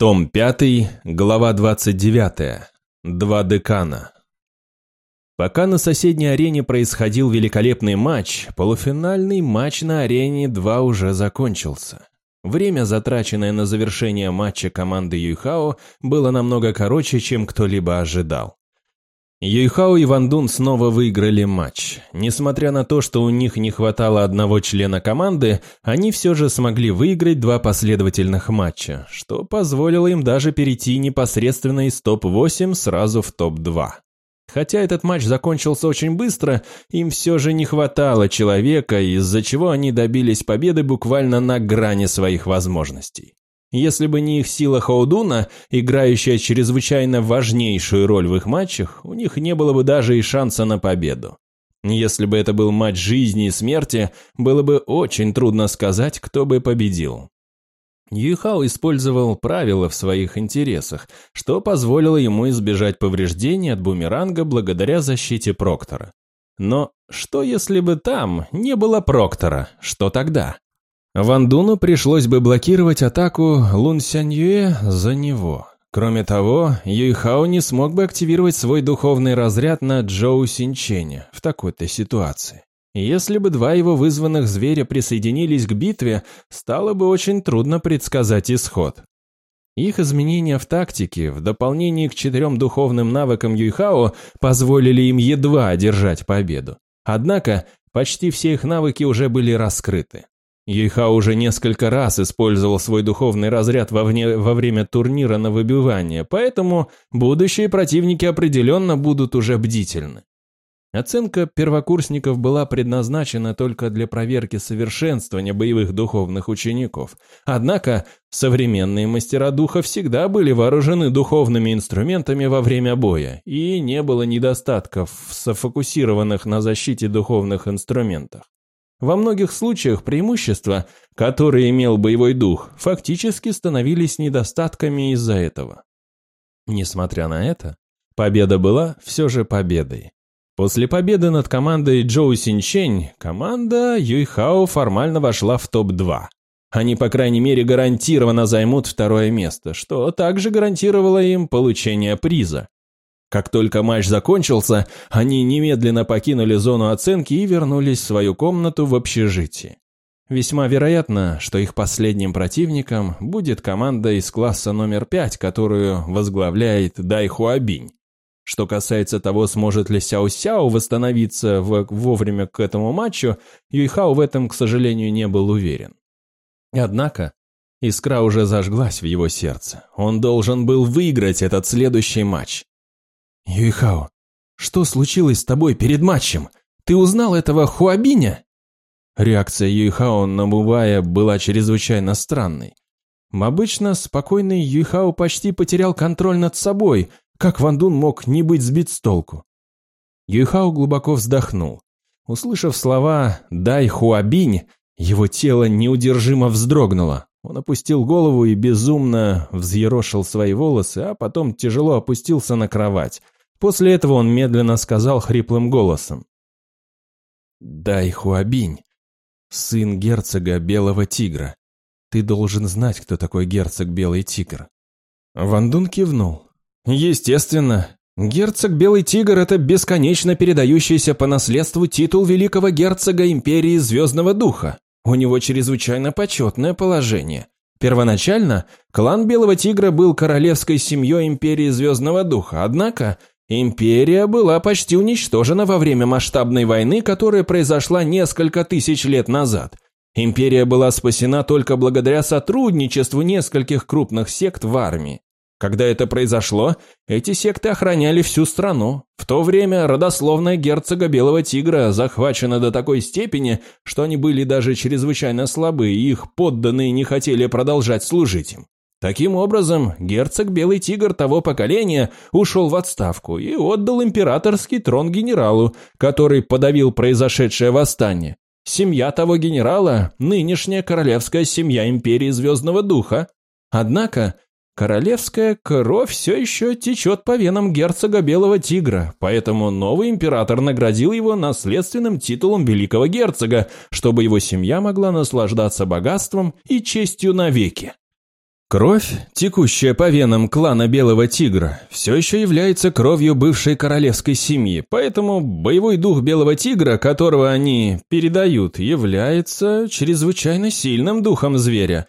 Том 5, глава 29. Два декана. Пока на соседней арене происходил великолепный матч, полуфинальный матч на арене 2 уже закончился. Время, затраченное на завершение матча команды Юйхао, было намного короче, чем кто-либо ожидал. Юйхао и Ван Дун снова выиграли матч. Несмотря на то, что у них не хватало одного члена команды, они все же смогли выиграть два последовательных матча, что позволило им даже перейти непосредственно из топ-8 сразу в топ-2. Хотя этот матч закончился очень быстро, им все же не хватало человека, из-за чего они добились победы буквально на грани своих возможностей. Если бы не их сила Хаудуна, играющая чрезвычайно важнейшую роль в их матчах, у них не было бы даже и шанса на победу. Если бы это был матч жизни и смерти, было бы очень трудно сказать, кто бы победил. Юйхао использовал правила в своих интересах, что позволило ему избежать повреждений от бумеранга благодаря защите Проктора. Но что если бы там не было Проктора, что тогда? Ван Дуну пришлось бы блокировать атаку Лун Сяньюэ за него. Кроме того, Юйхао не смог бы активировать свой духовный разряд на Джоу Синчене в такой-то ситуации. Если бы два его вызванных зверя присоединились к битве, стало бы очень трудно предсказать исход. Их изменения в тактике, в дополнение к четырем духовным навыкам Юйхао, позволили им едва одержать победу. Однако, почти все их навыки уже были раскрыты. Юйха уже несколько раз использовал свой духовный разряд во, вне, во время турнира на выбивание, поэтому будущие противники определенно будут уже бдительны. Оценка первокурсников была предназначена только для проверки совершенствования боевых духовных учеников. Однако современные мастера духа всегда были вооружены духовными инструментами во время боя, и не было недостатков в софокусированных на защите духовных инструментах. Во многих случаях преимущества, которые имел боевой дух, фактически становились недостатками из-за этого. Несмотря на это, победа была все же победой. После победы над командой Джоу Синчень, команда Юйхао формально вошла в топ-2. Они, по крайней мере, гарантированно займут второе место, что также гарантировало им получение приза. Как только матч закончился, они немедленно покинули зону оценки и вернулись в свою комнату в общежитии. Весьма вероятно, что их последним противником будет команда из класса номер 5, которую возглавляет Дай Хуабинь. Что касается того, сможет ли Сяо Сяо восстановиться в, вовремя к этому матчу, Юйхао в этом, к сожалению, не был уверен. Однако, искра уже зажглась в его сердце. Он должен был выиграть этот следующий матч. «Юйхао, что случилось с тобой перед матчем? Ты узнал этого Хуабиня?» Реакция Юйхао на Мувая была чрезвычайно странной. Обычно спокойный Юйхао почти потерял контроль над собой, как Ван Дун мог не быть сбит с толку. Юйхао глубоко вздохнул. Услышав слова «дай Хуабинь», его тело неудержимо вздрогнуло. Он опустил голову и безумно взъерошил свои волосы, а потом тяжело опустился на кровать. После этого он медленно сказал хриплым голосом. «Дай Хуабинь, сын герцога Белого Тигра. Ты должен знать, кто такой герцог Белый Тигр». Ван Дун кивнул. «Естественно. Герцог Белый Тигр – это бесконечно передающийся по наследству титул великого герцога Империи Звездного Духа. У него чрезвычайно почетное положение. Первоначально клан Белого Тигра был королевской семьей Империи Звездного Духа, однако Империя была почти уничтожена во время масштабной войны, которая произошла несколько тысяч лет назад. Империя была спасена только благодаря сотрудничеству нескольких крупных сект в армии. Когда это произошло, эти секты охраняли всю страну. В то время родословная герцога Белого Тигра захвачена до такой степени, что они были даже чрезвычайно слабы, и их подданные не хотели продолжать служить им. Таким образом, герцог Белый Тигр того поколения ушел в отставку и отдал императорский трон генералу, который подавил произошедшее восстание. Семья того генерала – нынешняя королевская семья Империи Звездного Духа. Однако, Королевская кровь все еще течет по венам герцога Белого Тигра, поэтому новый император наградил его наследственным титулом великого герцога, чтобы его семья могла наслаждаться богатством и честью навеки. Кровь, текущая по венам клана Белого Тигра, все еще является кровью бывшей королевской семьи, поэтому боевой дух Белого Тигра, которого они передают, является чрезвычайно сильным духом зверя.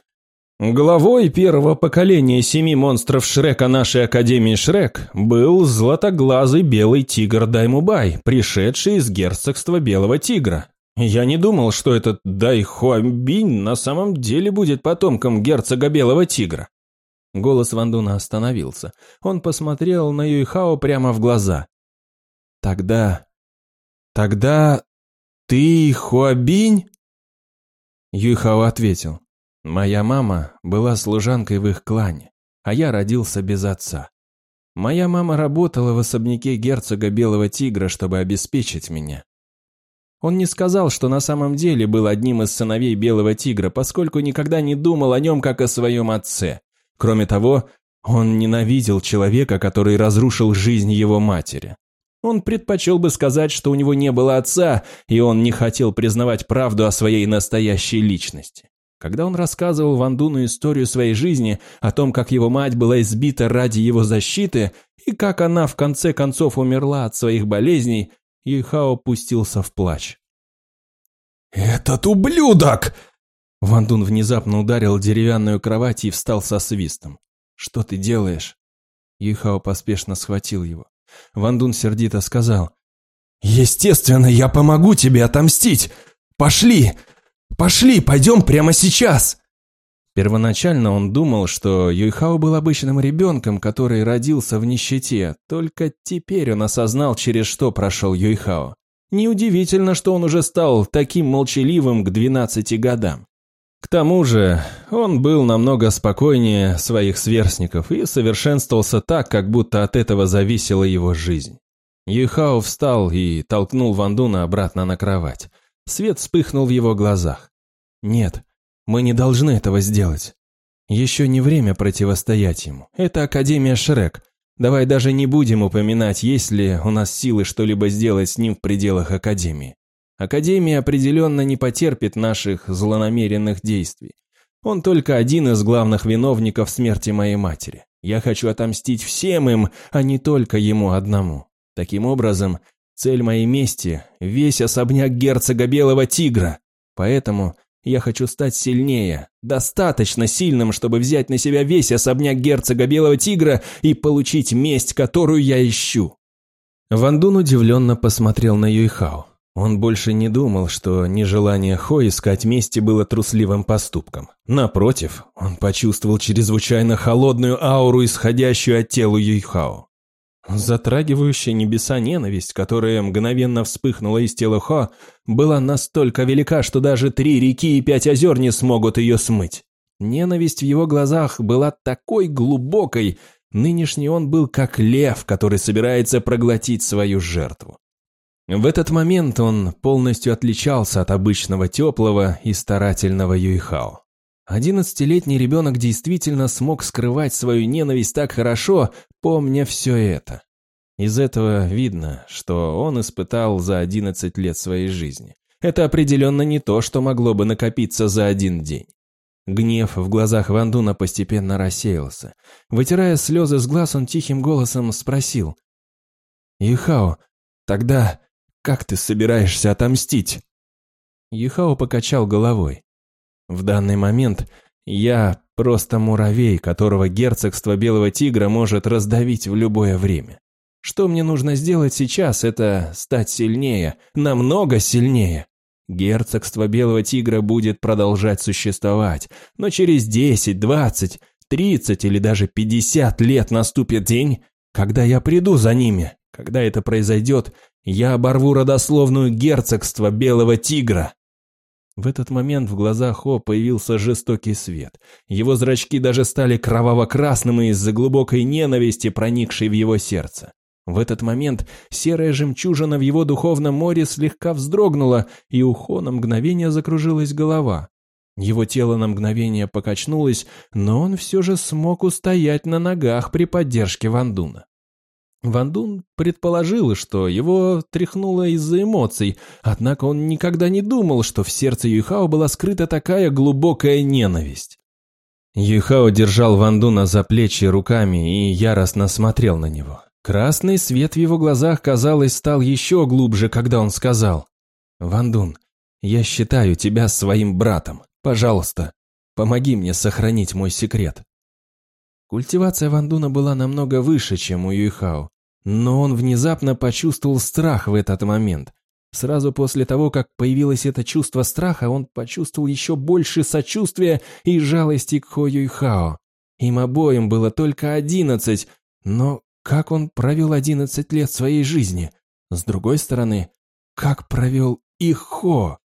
Главой первого поколения семи монстров Шрека нашей Академии Шрек был златоглазый Белый Тигр Даймубай, пришедший из герцогства Белого Тигра. Я не думал, что этот Дайхуамбинь на самом деле будет потомком герцога Белого Тигра. Голос Вандуна остановился. Он посмотрел на Юйхао прямо в глаза. «Тогда... тогда... ты Хуабинь?» Юйхао ответил. «Моя мама была служанкой в их клане, а я родился без отца. Моя мама работала в особняке герцога Белого Тигра, чтобы обеспечить меня. Он не сказал, что на самом деле был одним из сыновей Белого Тигра, поскольку никогда не думал о нем как о своем отце. Кроме того, он ненавидел человека, который разрушил жизнь его матери. Он предпочел бы сказать, что у него не было отца, и он не хотел признавать правду о своей настоящей личности. Когда он рассказывал Вандуну историю своей жизни, о том, как его мать была избита ради его защиты, и как она в конце концов умерла от своих болезней, Юйхао пустился в плач. «Этот ублюдок!» Ван Дун внезапно ударил деревянную кровать и встал со свистом. «Что ты делаешь?» Юйхао поспешно схватил его. Ван Дун сердито сказал. «Естественно, я помогу тебе отомстить! Пошли! Пошли, пойдем прямо сейчас!» Первоначально он думал, что Юйхао был обычным ребенком, который родился в нищете, только теперь он осознал, через что прошел Юйхао. Неудивительно, что он уже стал таким молчаливым к 12 годам. К тому же, он был намного спокойнее своих сверстников и совершенствовался так, как будто от этого зависела его жизнь. Юйхао встал и толкнул Вандуна обратно на кровать. Свет вспыхнул в его глазах. «Нет, мы не должны этого сделать. Еще не время противостоять ему. Это Академия Шрек. Давай даже не будем упоминать, есть ли у нас силы что-либо сделать с ним в пределах Академии. Академия определенно не потерпит наших злонамеренных действий. Он только один из главных виновников смерти моей матери. Я хочу отомстить всем им, а не только ему одному. Таким образом, цель моей мести – весь особняк герцога Белого Тигра. Поэтому я хочу стать сильнее, достаточно сильным, чтобы взять на себя весь особняк герцога Белого Тигра и получить месть, которую я ищу». Ван Дун удивленно посмотрел на Юйхао. Он больше не думал, что нежелание Хо искать мести было трусливым поступком. Напротив, он почувствовал чрезвычайно холодную ауру, исходящую от тела Юйхао. Затрагивающая небеса ненависть, которая мгновенно вспыхнула из тела Хо, была настолько велика, что даже три реки и пять озер не смогут ее смыть. Ненависть в его глазах была такой глубокой, нынешний он был как лев, который собирается проглотить свою жертву. В этот момент он полностью отличался от обычного теплого и старательного Юйхао. Одиннадцатилетний ребенок действительно смог скрывать свою ненависть так хорошо, помня все это. Из этого видно, что он испытал за одиннадцать лет своей жизни. Это определенно не то, что могло бы накопиться за один день. Гнев в глазах Вандуна постепенно рассеялся. Вытирая слезы с глаз, он тихим голосом спросил. «Юхао, тогда как ты собираешься отомстить?» Юхао покачал головой. В данный момент я просто муравей, которого герцогство Белого Тигра может раздавить в любое время. Что мне нужно сделать сейчас, это стать сильнее, намного сильнее. Герцогство Белого Тигра будет продолжать существовать, но через 10, 20, 30 или даже 50 лет наступит день, когда я приду за ними. Когда это произойдет, я оборву родословную герцогства Белого Тигра. В этот момент в глазах Хо появился жестокий свет. Его зрачки даже стали кроваво-красными из-за глубокой ненависти, проникшей в его сердце. В этот момент серая жемчужина в его духовном море слегка вздрогнула, и у Хо на мгновение закружилась голова. Его тело на мгновение покачнулось, но он все же смог устоять на ногах при поддержке Вандуна. Ван Дун предположил, что его тряхнуло из-за эмоций, однако он никогда не думал, что в сердце Юйхао была скрыта такая глубокая ненависть. Юйхао держал Вандуна за плечи руками и яростно смотрел на него. Красный свет в его глазах, казалось, стал еще глубже, когда он сказал. «Вандун, я считаю тебя своим братом. Пожалуйста, помоги мне сохранить мой секрет». Культивация Вандуна была намного выше, чем у Юйхао, но он внезапно почувствовал страх в этот момент. Сразу после того, как появилось это чувство страха, он почувствовал еще больше сочувствия и жалости к Хо Юйхао. Им обоим было только одиннадцать, но как он провел одиннадцать лет своей жизни? С другой стороны, как провел их Хо?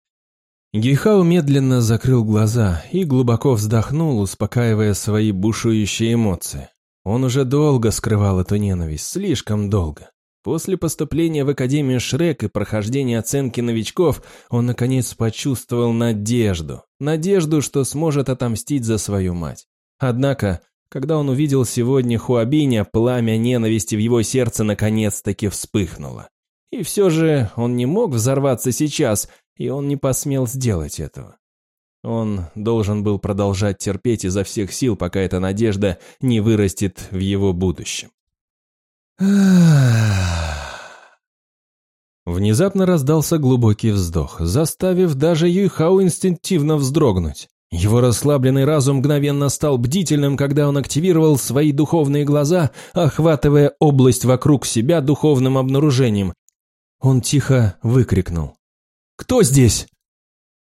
Гейхао медленно закрыл глаза и глубоко вздохнул, успокаивая свои бушующие эмоции. Он уже долго скрывал эту ненависть, слишком долго. После поступления в Академию Шрек и прохождения оценки новичков, он наконец почувствовал надежду. Надежду, что сможет отомстить за свою мать. Однако, когда он увидел сегодня Хуабиня, пламя ненависти в его сердце наконец-таки вспыхнуло. И все же он не мог взорваться сейчас, и он не посмел сделать этого. Он должен был продолжать терпеть изо всех сил, пока эта надежда не вырастет в его будущем. Внезапно раздался глубокий вздох, заставив даже Юйхау инстинктивно вздрогнуть. Его расслабленный разум мгновенно стал бдительным, когда он активировал свои духовные глаза, охватывая область вокруг себя духовным обнаружением. Он тихо выкрикнул. Кто здесь?»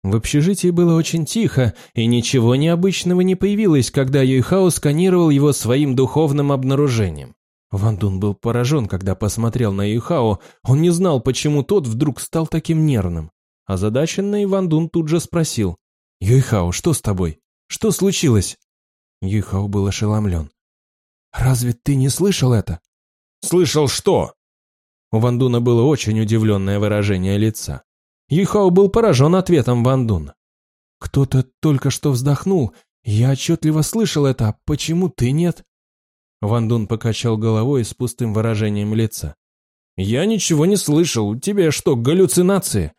В общежитии было очень тихо, и ничего необычного не появилось, когда Юйхао сканировал его своим духовным обнаружением. Ван Дун был поражен, когда посмотрел на Юйхао, он не знал, почему тот вдруг стал таким нервным. Озадаченный Ван Дун тут же спросил, «Юйхао, что с тобой? Что случилось?» Юйхао был ошеломлен. «Разве ты не слышал это?» «Слышал что?» У Ван Дуна было очень удивленное выражение лица. Юйхао был поражен ответом Ван Дун. «Кто-то только что вздохнул. Я отчетливо слышал это. Почему ты нет?» Ван Дун покачал головой с пустым выражением лица. «Я ничего не слышал. У тебя что, галлюцинации?»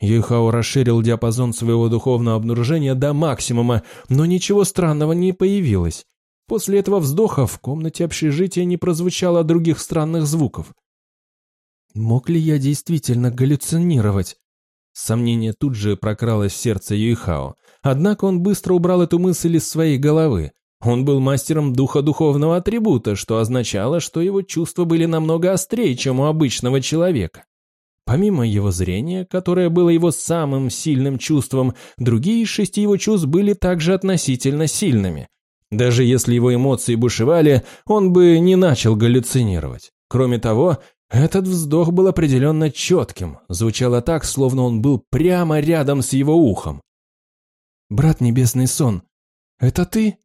Юйхао расширил диапазон своего духовного обнаружения до максимума, но ничего странного не появилось. После этого вздоха в комнате общежития не прозвучало других странных звуков. Мог ли я действительно галлюцинировать? Сомнение тут же прокралось в сердце Юйхао. Однако он быстро убрал эту мысль из своей головы. Он был мастером духа духовного атрибута, что означало, что его чувства были намного острее, чем у обычного человека. Помимо его зрения, которое было его самым сильным чувством, другие шести его чувств были также относительно сильными. Даже если его эмоции бушевали, он бы не начал галлюцинировать. Кроме того, этот вздох был определенно четким, звучало так, словно он был прямо рядом с его ухом. «Брат Небесный Сон, это ты?»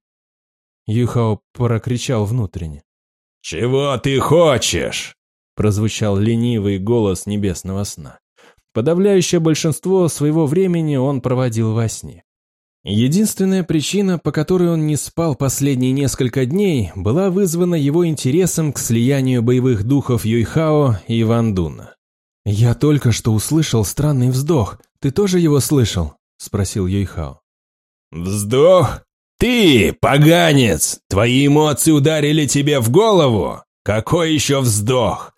Юхао прокричал внутренне. «Чего ты хочешь?» прозвучал ленивый голос Небесного Сна. Подавляющее большинство своего времени он проводил во сне. Единственная причина, по которой он не спал последние несколько дней, была вызвана его интересом к слиянию боевых духов Юйхао и Вандуна. «Я только что услышал странный вздох. Ты тоже его слышал?» – спросил Юйхао. «Вздох? Ты, поганец! Твои эмоции ударили тебе в голову? Какой еще вздох?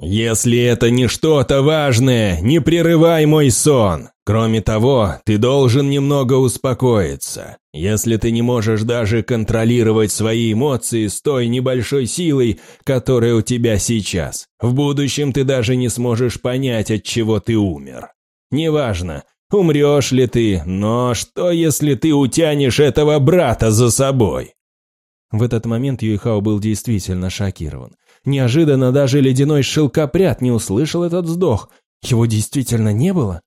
«Если это не что-то важное, не прерывай мой сон. Кроме того, ты должен немного успокоиться. Если ты не можешь даже контролировать свои эмоции с той небольшой силой, которая у тебя сейчас, в будущем ты даже не сможешь понять, от чего ты умер. Неважно, умрешь ли ты, но что, если ты утянешь этого брата за собой?» В этот момент Юйхао был действительно шокирован. Неожиданно даже ледяной шелкопряд не услышал этот вздох. Его действительно не было?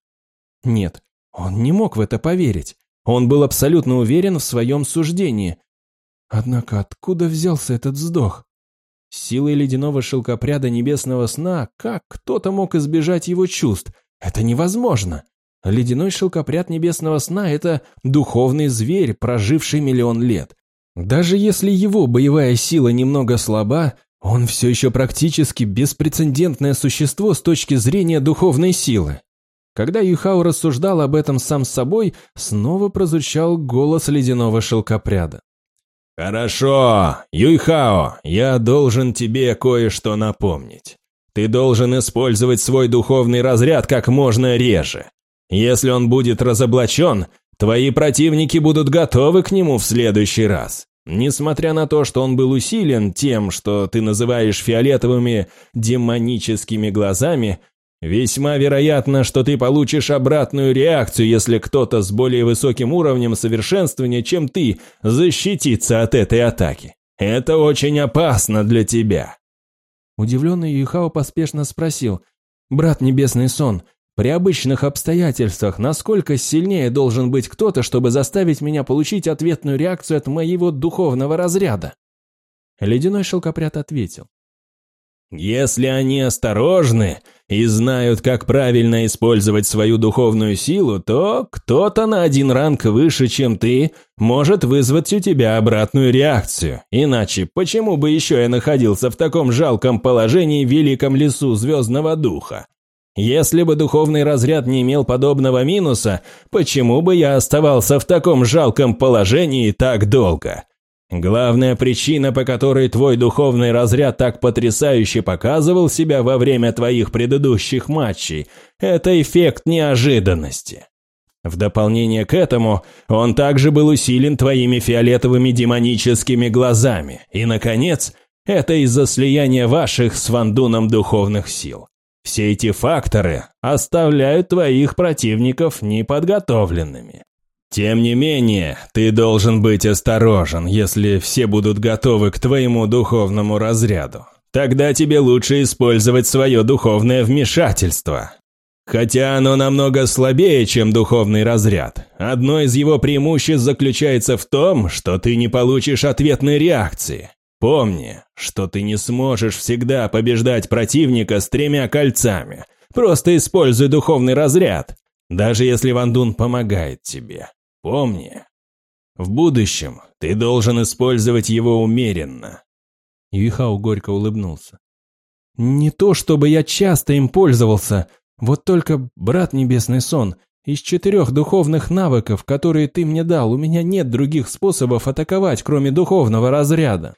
Нет, он не мог в это поверить. Он был абсолютно уверен в своем суждении. Однако откуда взялся этот вздох? Силой ледяного шелкопряда небесного сна, как кто-то мог избежать его чувств? Это невозможно. Ледяной шелкопряд небесного сна – это духовный зверь, проживший миллион лет. Даже если его боевая сила немного слаба, он все еще практически беспрецедентное существо с точки зрения духовной силы. Когда Юхао рассуждал об этом сам с собой, снова прозвучал голос ледяного шелкопряда. «Хорошо, Юйхао, я должен тебе кое-что напомнить. Ты должен использовать свой духовный разряд как можно реже. Если он будет разоблачен, твои противники будут готовы к нему в следующий раз. Несмотря на то, что он был усилен тем, что ты называешь фиолетовыми демоническими глазами, весьма вероятно, что ты получишь обратную реакцию, если кто-то с более высоким уровнем совершенствования, чем ты, защитится от этой атаки. Это очень опасно для тебя. Удивленный Юхао поспешно спросил, «Брат Небесный Сон, при обычных обстоятельствах насколько сильнее должен быть кто-то, чтобы заставить меня получить ответную реакцию от моего духовного разряда?» Ледяной шелкопряд ответил, если они осторожны и знают, как правильно использовать свою духовную силу, то кто-то на один ранг выше, чем ты, может вызвать у тебя обратную реакцию. Иначе почему бы еще я находился в таком жалком положении в великом лесу Звездного Духа? Если бы духовный разряд не имел подобного минуса, почему бы я оставался в таком жалком положении так долго? Главная причина, по которой твой духовный разряд так потрясающе показывал себя во время твоих предыдущих матчей, это эффект неожиданности. В дополнение к этому, он также был усилен твоими фиолетовыми демоническими глазами. И, наконец, это из-за слияния ваших с Вандуном духовных сил. Все эти факторы оставляют твоих противников неподготовленными. Тем не менее, ты должен быть осторожен, если все будут готовы к твоему духовному разряду. Тогда тебе лучше использовать свое духовное вмешательство. Хотя оно намного слабее, чем духовный разряд. Одно из его преимуществ заключается в том, что ты не получишь ответной реакции. Помни, что ты не сможешь всегда побеждать противника с тремя кольцами. Просто используй духовный разряд, даже если Вандун помогает тебе. Помни, в будущем ты должен использовать его умеренно». Юихао горько улыбнулся. «Не то, чтобы я часто им пользовался, вот только, брат Небесный Сон, из четырех духовных навыков, которые ты мне дал, у меня нет других способов атаковать, кроме духовного разряда».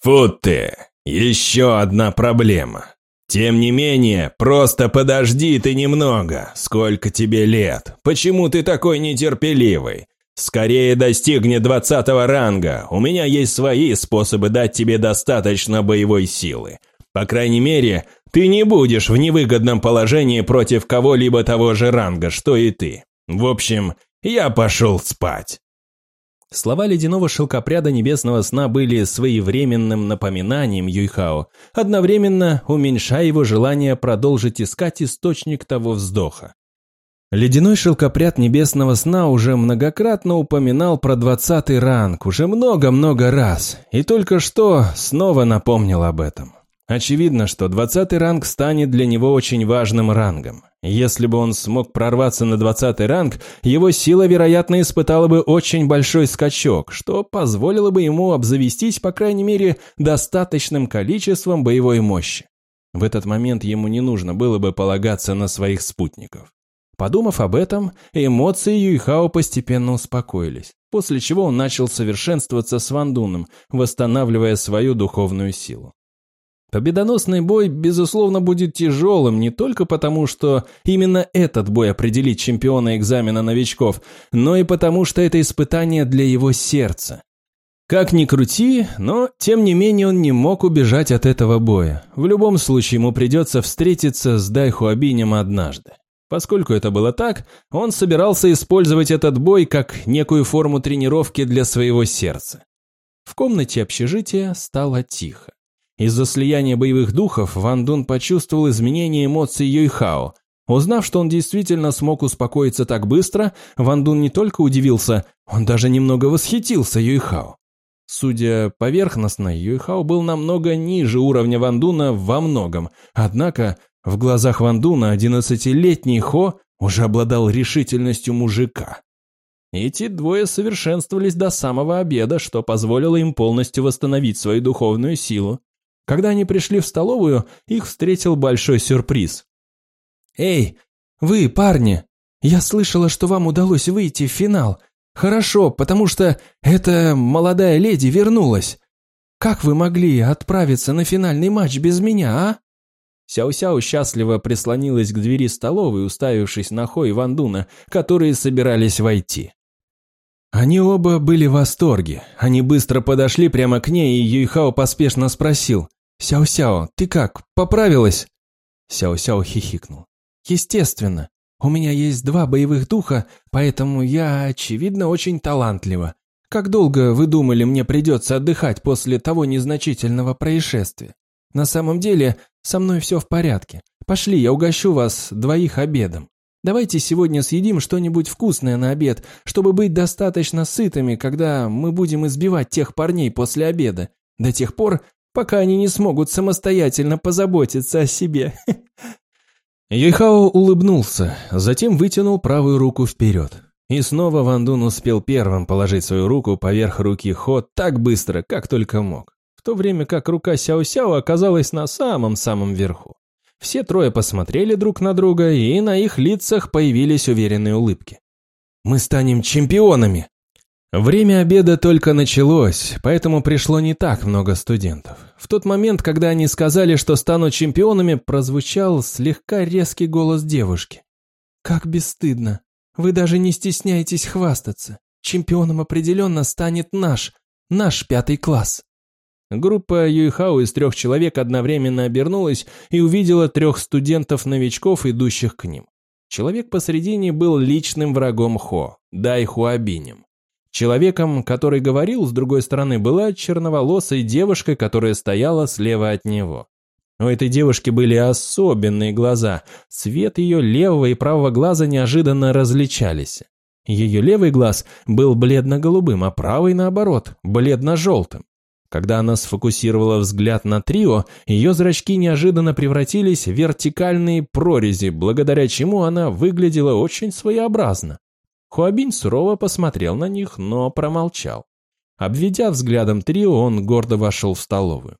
«Фу ты! Еще одна проблема. Тем не менее, просто подожди ты немного. Сколько тебе лет? Почему ты такой нетерпеливый? Скорее достигни двадцатого ранга. У меня есть свои способы дать тебе достаточно боевой силы. По крайней мере, ты не будешь в невыгодном положении против кого-либо того же ранга, что и ты. В общем, я пошел спать. Слова ледяного шелкопряда небесного сна были своевременным напоминанием Юйхао, одновременно уменьшая его желание продолжить искать источник того вздоха. Ледяной шелкопряд небесного сна уже многократно упоминал про двадцатый ранг, уже много-много раз, и только что снова напомнил об этом. Очевидно, что двадцатый ранг станет для него очень важным рангом. Если бы он смог прорваться на двадцатый ранг, его сила, вероятно, испытала бы очень большой скачок, что позволило бы ему обзавестись, по крайней мере, достаточным количеством боевой мощи. В этот момент ему не нужно было бы полагаться на своих спутников. Подумав об этом, эмоции Юйхао постепенно успокоились, после чего он начал совершенствоваться с Вандуном, восстанавливая свою духовную силу. Победоносный бой, безусловно, будет тяжелым не только потому, что именно этот бой определит чемпиона экзамена новичков, но и потому, что это испытание для его сердца. Как ни крути, но тем не менее он не мог убежать от этого боя. В любом случае ему придется встретиться с Дайхуабинем однажды. Поскольку это было так, он собирался использовать этот бой как некую форму тренировки для своего сердца. В комнате общежития стало тихо. Из-за слияния боевых духов Ван Дун почувствовал изменение эмоций Юйхао. Узнав, что он действительно смог успокоиться так быстро, Ван Дун не только удивился, он даже немного восхитился Юйхао. Судя поверхностно, Юйхао был намного ниже уровня Ван Дуна во многом, однако в глазах Ван Дуна одиннадцатилетний Хо уже обладал решительностью мужика. Эти двое совершенствовались до самого обеда, что позволило им полностью восстановить свою духовную силу. Когда они пришли в столовую, их встретил большой сюрприз. «Эй, вы, парни! Я слышала, что вам удалось выйти в финал. Хорошо, потому что эта молодая леди вернулась. Как вы могли отправиться на финальный матч без меня, а?» Сяо-Сяо счастливо прислонилась к двери столовой, уставившись на Хо и Вандуна, которые собирались войти. Они оба были в восторге. Они быстро подошли прямо к ней, и Юйхао поспешно спросил. «Сяо-Сяо, ты как, поправилась?» Сяо-Сяо хихикнул. «Естественно. У меня есть два боевых духа, поэтому я, очевидно, очень талантлива. Как долго, вы думали, мне придется отдыхать после того незначительного происшествия? На самом деле, со мной все в порядке. Пошли, я угощу вас двоих обедом. Давайте сегодня съедим что-нибудь вкусное на обед, чтобы быть достаточно сытыми, когда мы будем избивать тех парней после обеда, до тех пор, пока они не смогут самостоятельно позаботиться о себе. Юйхао улыбнулся, затем вытянул правую руку вперед. И снова Ван Дун успел первым положить свою руку поверх руки Хо так быстро, как только мог, в то время как рука Сяо-Сяо оказалась на самом-самом верху. Все трое посмотрели друг на друга, и на их лицах появились уверенные улыбки. «Мы станем чемпионами!» Время обеда только началось, поэтому пришло не так много студентов. В тот момент, когда они сказали, что станут чемпионами, прозвучал слегка резкий голос девушки. «Как бесстыдно! Вы даже не стесняетесь хвастаться. Чемпионом определенно станет наш, наш пятый класс». Группа Юйхао из трех человек одновременно обернулась и увидела трех студентов-новичков, идущих к ним. Человек посредине был личным врагом Хо, Дай Хуабинем. Человеком, который говорил, с другой стороны, была черноволосая девушка, которая стояла слева от него. У этой девушки были особенные глаза. Цвет ее левого и правого глаза неожиданно различались. Ее левый глаз был бледно-голубым, а правый, наоборот, бледно-желтым. Когда она сфокусировала взгляд на трио, ее зрачки неожиданно превратились в вертикальные прорези, благодаря чему она выглядела очень своеобразно. Хуабинь сурово посмотрел на них, но промолчал. Обведя взглядом трио, он гордо вошел в столовую.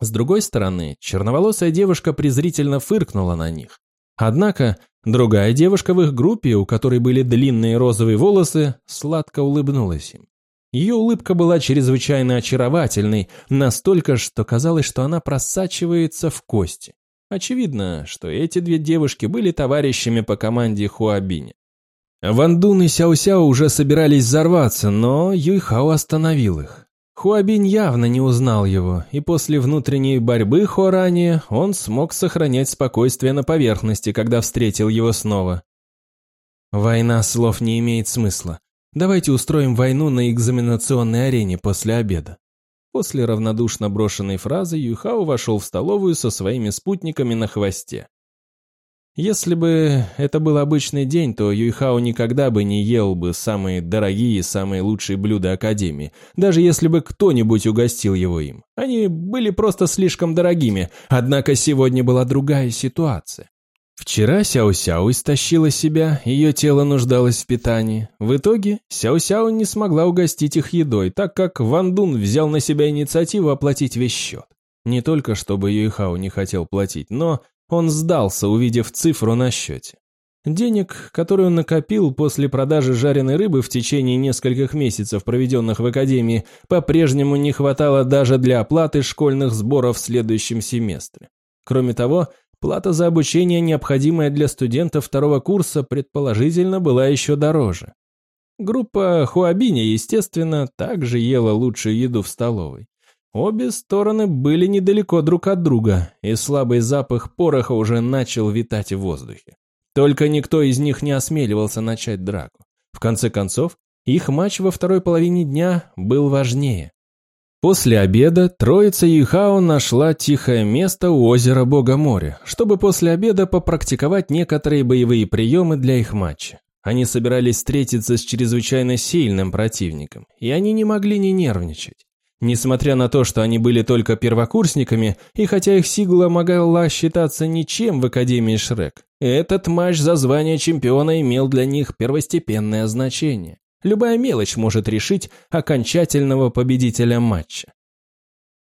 С другой стороны, черноволосая девушка презрительно фыркнула на них. Однако, другая девушка в их группе, у которой были длинные розовые волосы, сладко улыбнулась им. Ее улыбка была чрезвычайно очаровательной, настолько, что казалось, что она просачивается в кости. Очевидно, что эти две девушки были товарищами по команде Хуабиня. Ван Дун и Сяо Сяо уже собирались взорваться, но Юйхао остановил их. Хуабинь явно не узнал его, и после внутренней борьбы Хуарани он смог сохранять спокойствие на поверхности, когда встретил его снова. «Война слов не имеет смысла. Давайте устроим войну на экзаменационной арене после обеда». После равнодушно брошенной фразы Юйхао вошел в столовую со своими спутниками на хвосте. Если бы это был обычный день, то Юйхао никогда бы не ел бы самые дорогие и самые лучшие блюда Академии, даже если бы кто-нибудь угостил его им. Они были просто слишком дорогими, однако сегодня была другая ситуация. Вчера Сяо-Сяо истощила себя, ее тело нуждалось в питании. В итоге Сяо-Сяо не смогла угостить их едой, так как Ван Дун взял на себя инициативу оплатить весь счет. Не только чтобы Юйхао не хотел платить, но он сдался, увидев цифру на счете. Денег, которые он накопил после продажи жареной рыбы в течение нескольких месяцев, проведенных в академии, по-прежнему не хватало даже для оплаты школьных сборов в следующем семестре. Кроме того, плата за обучение, необходимая для студентов второго курса, предположительно была еще дороже. Группа Хуабиня, естественно, также ела лучшую еду в столовой. Обе стороны были недалеко друг от друга, и слабый запах пороха уже начал витать в воздухе. Только никто из них не осмеливался начать драку. В конце концов, их матч во второй половине дня был важнее. После обеда троица Юхао нашла тихое место у озера Бога моря, чтобы после обеда попрактиковать некоторые боевые приемы для их матча. Они собирались встретиться с чрезвычайно сильным противником, и они не могли не нервничать. Несмотря на то, что они были только первокурсниками, и хотя их сигла могла считаться ничем в Академии Шрек, этот матч за звание чемпиона имел для них первостепенное значение. Любая мелочь может решить окончательного победителя матча.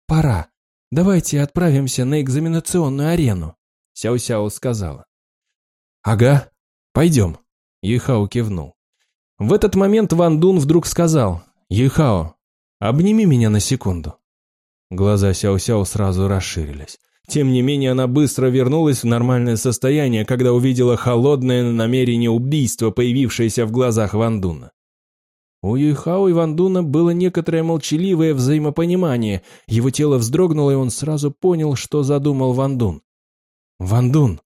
«Пора. Давайте отправимся на экзаменационную арену», — Сяо-Сяо сказала. «Ага, пойдем», — Юхао кивнул. В этот момент Ван Дун вдруг сказал «Юйхао, обними меня на секунду». Глаза Сяо-Сяо сразу расширились. Тем не менее, она быстро вернулась в нормальное состояние, когда увидела холодное намерение убийства, появившееся в глазах Вандуна. У Юйхао и Вандуна было некоторое молчаливое взаимопонимание. Его тело вздрогнуло, и он сразу понял, что задумал Вандун. «Вандун!»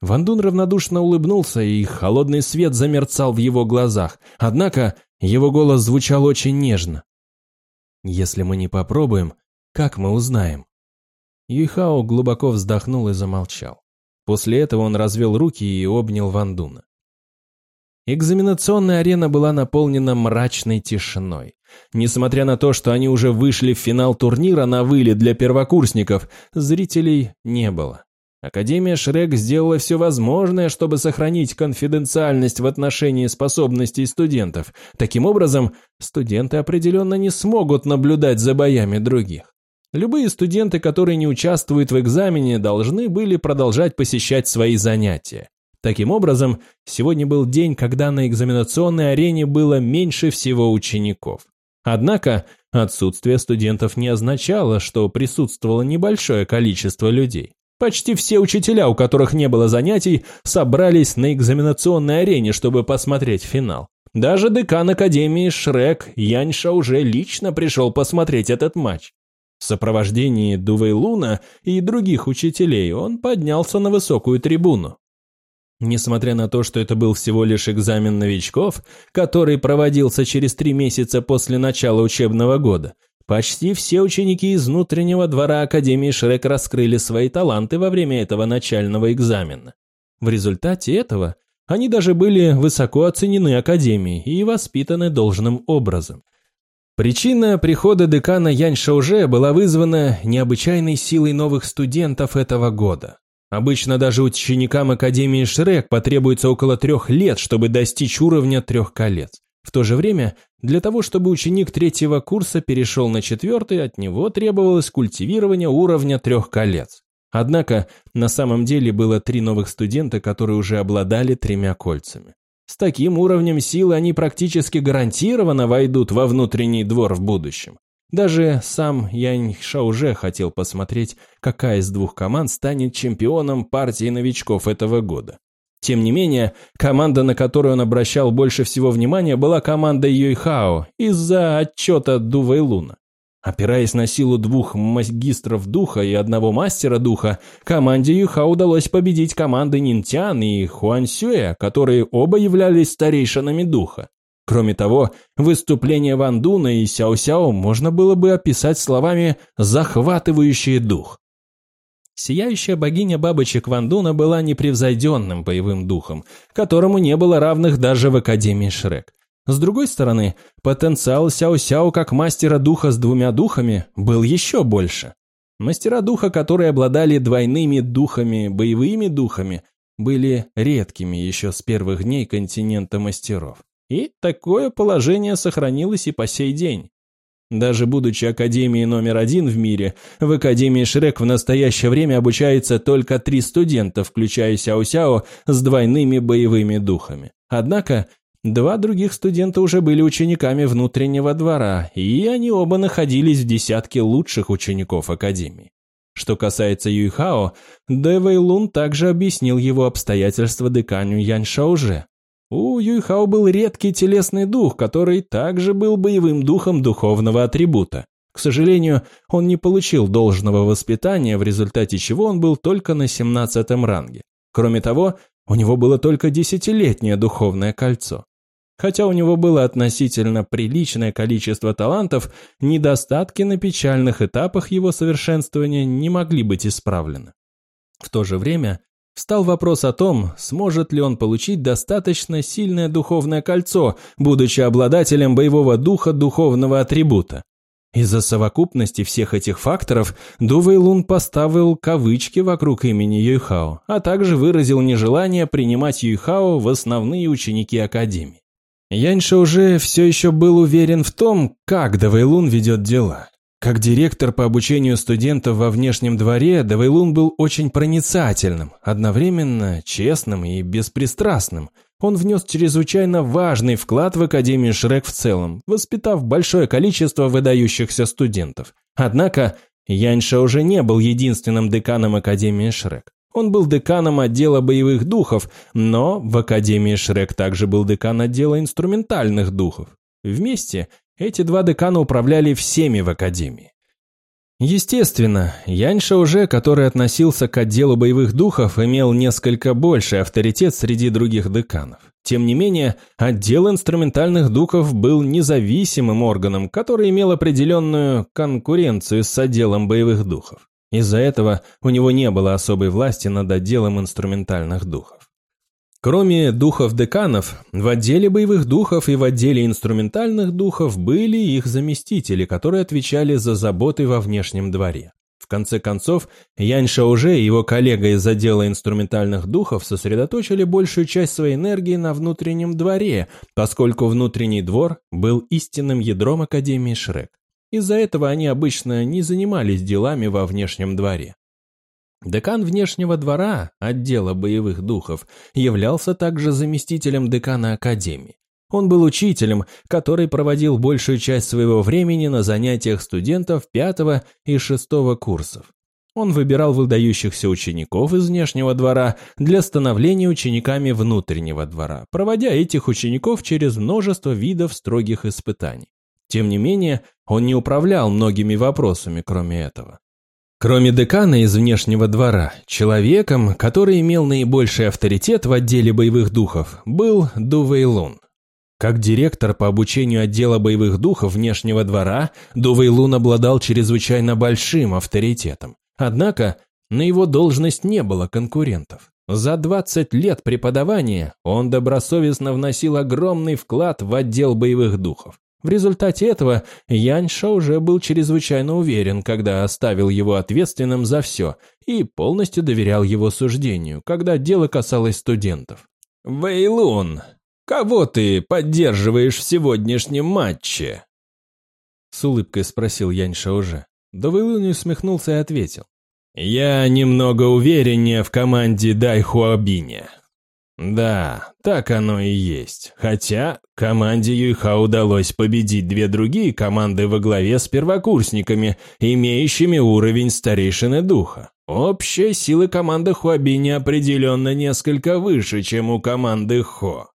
Вандун равнодушно улыбнулся, и холодный свет замерцал в его глазах. Однако его голос звучал очень нежно. «Если мы не попробуем, как мы узнаем?» Юйхао глубоко вздохнул и замолчал. После этого он развел руки и обнял Вандуна. Экзаменационная арена была наполнена мрачной тишиной. Несмотря на то, что они уже вышли в финал турнира на вылет для первокурсников, зрителей не было. Академия Шрек сделала все возможное, чтобы сохранить конфиденциальность в отношении способностей студентов. Таким образом, студенты определенно не смогут наблюдать за боями других. Любые студенты, которые не участвуют в экзамене, должны были продолжать посещать свои занятия. Таким образом, сегодня был день, когда на экзаменационной арене было меньше всего учеников. Однако, отсутствие студентов не означало, что присутствовало небольшое количество людей. Почти все учителя, у которых не было занятий, собрались на экзаменационной арене, чтобы посмотреть финал. Даже декан Академии Шрек Яньша уже лично пришел посмотреть этот матч. В сопровождении Дувейлуна и других учителей он поднялся на высокую трибуну. Несмотря на то, что это был всего лишь экзамен новичков, который проводился через три месяца после начала учебного года, почти все ученики из внутреннего двора Академии Шрек раскрыли свои таланты во время этого начального экзамена. В результате этого они даже были высоко оценены Академией и воспитаны должным образом. Причина прихода декана Янь Шауже была вызвана необычайной силой новых студентов этого года. Обычно даже ученикам Академии Шрек потребуется около трех лет, чтобы достичь уровня трех колец. В то же время, для того, чтобы ученик третьего курса перешел на четвертый, от него требовалось культивирование уровня трех колец. Однако, на самом деле было три новых студента, которые уже обладали тремя кольцами. С таким уровнем силы они практически гарантированно войдут во внутренний двор в будущем. Даже сам Янь уже хотел посмотреть, какая из двух команд станет чемпионом партии новичков этого года. Тем не менее, команда, на которую он обращал больше всего внимания, была команда Юйхао из-за отчета Дувейлуна. Опираясь на силу двух магистров духа и одного мастера духа, команде Юха удалось победить команды Нинтян и Хуансюэ, которые оба являлись старейшинами духа. Кроме того, выступление Ван Дуна и Сяо Сяо можно было бы описать словами «захватывающий дух». Сияющая богиня бабочек Ван Дуна была непревзойденным боевым духом, которому не было равных даже в Академии Шрек. С другой стороны, потенциал Сяо-Сяо как мастера духа с двумя духами был еще больше. Мастера духа, которые обладали двойными духами, боевыми духами, были редкими еще с первых дней континента мастеров. И такое положение сохранилось и по сей день. Даже будучи Академией номер один в мире, в Академии Шрек в настоящее время обучается только три студента, включая Сяо-Сяо с двойными боевыми духами. Однако, два других студента уже были учениками внутреннего двора, и они оба находились в десятке лучших учеников Академии. Что касается Юйхао, Дэ Вэйлун также объяснил его обстоятельства деканю Янь Шауже, у Юйхао был редкий телесный дух, который также был боевым духом духовного атрибута. К сожалению, он не получил должного воспитания, в результате чего он был только на 17 ранге. Кроме того, у него было только десятилетнее духовное кольцо. Хотя у него было относительно приличное количество талантов, недостатки на печальных этапах его совершенствования не могли быть исправлены. В то же время Встал вопрос о том, сможет ли он получить достаточно сильное духовное кольцо, будучи обладателем боевого духа духовного атрибута. Из-за совокупности всех этих факторов Ду Вэйлун поставил кавычки вокруг имени Юйхао, а также выразил нежелание принимать Юйхао в основные ученики Академии. Яньша уже все еще был уверен в том, как Давейлун ведет дела. Как директор по обучению студентов во внешнем дворе, Давейлун был очень проницательным, одновременно честным и беспристрастным. Он внес чрезвычайно важный вклад в Академию Шрек в целом, воспитав большое количество выдающихся студентов. Однако Яньша уже не был единственным деканом Академии Шрек. Он был деканом отдела боевых духов, но в Академии Шрек также был декан отдела инструментальных духов. Вместе эти два декана управляли всеми в Академии. Естественно, Яньша уже, который относился к отделу боевых духов, имел несколько больший авторитет среди других деканов. Тем не менее, отдел инструментальных духов был независимым органом, который имел определенную конкуренцию с отделом боевых духов. Из-за этого у него не было особой власти над отделом инструментальных духов. Кроме духов-деканов, в отделе боевых духов и в отделе инструментальных духов были их заместители, которые отвечали за заботы во внешнем дворе. В конце концов, Янь Шауже и его коллега из отдела инструментальных духов сосредоточили большую часть своей энергии на внутреннем дворе, поскольку внутренний двор был истинным ядром Академии Шрек. Из-за этого они обычно не занимались делами во внешнем дворе. Декан внешнего двора, отдела боевых духов, являлся также заместителем декана Академии. Он был учителем, который проводил большую часть своего времени на занятиях студентов пятого и шестого курсов. Он выбирал выдающихся учеников из внешнего двора для становления учениками внутреннего двора, проводя этих учеников через множество видов строгих испытаний. Тем не менее, он не управлял многими вопросами, кроме этого. Кроме декана из внешнего двора, человеком, который имел наибольший авторитет в отделе боевых духов, был Ду Вэйлун. Как директор по обучению отдела боевых духов внешнего двора, Ду Вэйлун обладал чрезвычайно большим авторитетом. Однако на его должность не было конкурентов. За 20 лет преподавания он добросовестно вносил огромный вклад в отдел боевых духов. В результате этого Яньша уже был чрезвычайно уверен, когда оставил его ответственным за все, и полностью доверял его суждению, когда дело касалось студентов. «Вэйлун, кого ты поддерживаешь в сегодняшнем матче?» С улыбкой спросил Яньша уже. Да Вэйлун усмехнулся и ответил. «Я немного увереннее в команде Дайхуабиня. Да, так оно и есть. Хотя команде Юйха удалось победить две другие команды во главе с первокурсниками, имеющими уровень старейшины духа. Общая сила команды Хуабини определенно несколько выше, чем у команды Хо.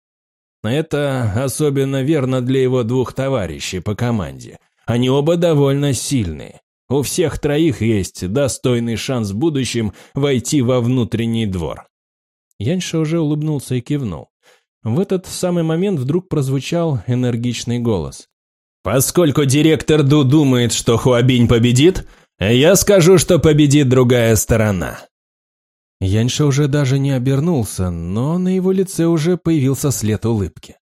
Это особенно верно для его двух товарищей по команде. Они оба довольно сильные. У всех троих есть достойный шанс в будущем войти во внутренний двор. Яньша уже улыбнулся и кивнул. В этот самый момент вдруг прозвучал энергичный голос. «Поскольку директор Ду думает, что Хуабинь победит, я скажу, что победит другая сторона». Яньша уже даже не обернулся, но на его лице уже появился след улыбки.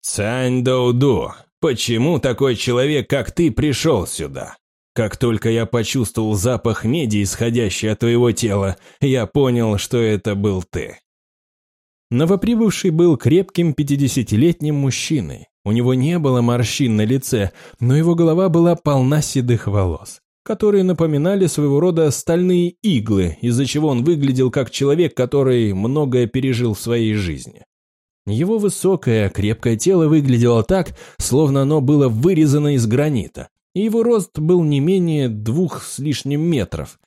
«Цань Доуду, почему такой человек, как ты, пришел сюда?» Как только я почувствовал запах меди, исходящий от твоего тела, я понял, что это был ты. Новоприбывший был крепким пятидесятилетним мужчиной. У него не было морщин на лице, но его голова была полна седых волос, которые напоминали своего рода стальные иглы, из-за чего он выглядел как человек, который многое пережил в своей жизни. Его высокое, крепкое тело выглядело так, словно оно было вырезано из гранита, и его рост был не менее двух с лишним метров.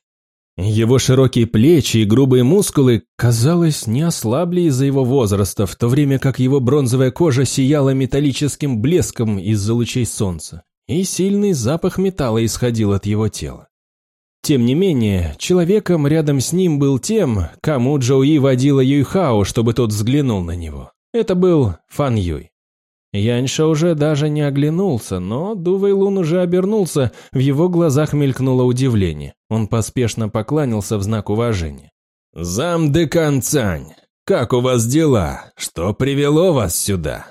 Его широкие плечи и грубые мускулы, казалось, не ослабли из-за его возраста, в то время как его бронзовая кожа сияла металлическим блеском из-за лучей солнца, и сильный запах металла исходил от его тела. Тем не менее, человеком рядом с ним был тем, кому Джоуи водила Юйхао, чтобы тот взглянул на него. Это был Фан Юй. Яньша уже даже не оглянулся, но Дувейлун уже обернулся, в его глазах мелькнуло удивление. Он поспешно покланялся в знак уважения. «Зам-декан Цань, как у вас дела? Что привело вас сюда?»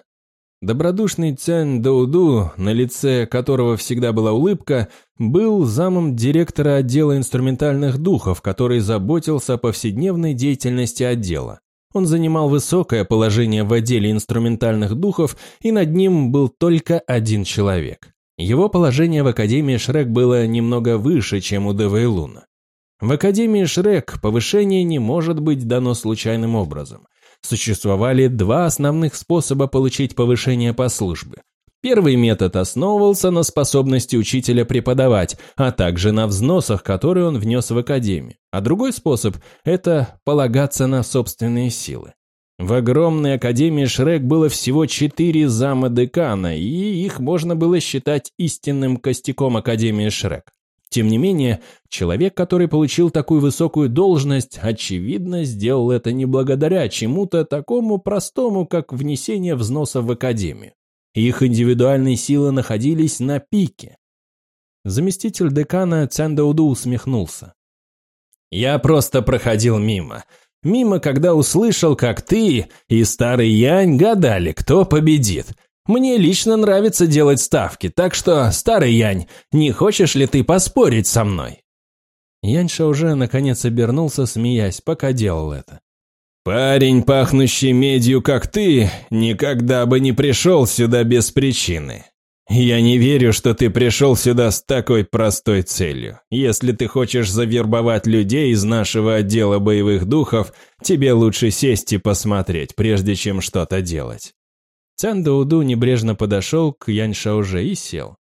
Добродушный Цянь Дауду, на лице которого всегда была улыбка, был замом директора отдела инструментальных духов, который заботился о повседневной деятельности отдела. Он занимал высокое положение в отделе инструментальных духов, и над ним был только один человек. Его положение в Академии Шрек было немного выше, чем у Девейлуна. В Академии Шрек повышение не может быть дано случайным образом. существовали два основных способа получить повышение по службе. Первый метод основывался на способности учителя преподавать, а также на взносах, которые он внес в академию. А другой способ – это полагаться на собственные силы. В огромной академии Шрек было всего четыре зама декана, и их можно было считать истинным костяком академии Шрек. Тем не менее, человек, который получил такую высокую должность, очевидно, сделал это не благодаря чему-то такому простому, как внесение взноса в академию. Их индивидуальные силы находились на пике. Заместитель декана Цендауду усмехнулся. «Я просто проходил мимо. Мимо, когда услышал, как ты и старый Янь гадали, кто победит. Мне лично нравится делать ставки, так что, старый Янь, не хочешь ли ты поспорить со мной?» Яньша уже наконец обернулся, смеясь, пока делал это. «Парень, пахнущий медью, как ты, никогда бы не пришел сюда без причины. Я не верю, что ты пришел сюда с такой простой целью. Если ты хочешь завербовать людей из нашего отдела боевых духов, тебе лучше сесть и посмотреть, прежде чем что-то делать. Цян Дауду небрежно подошел к Янь Шауже и сел.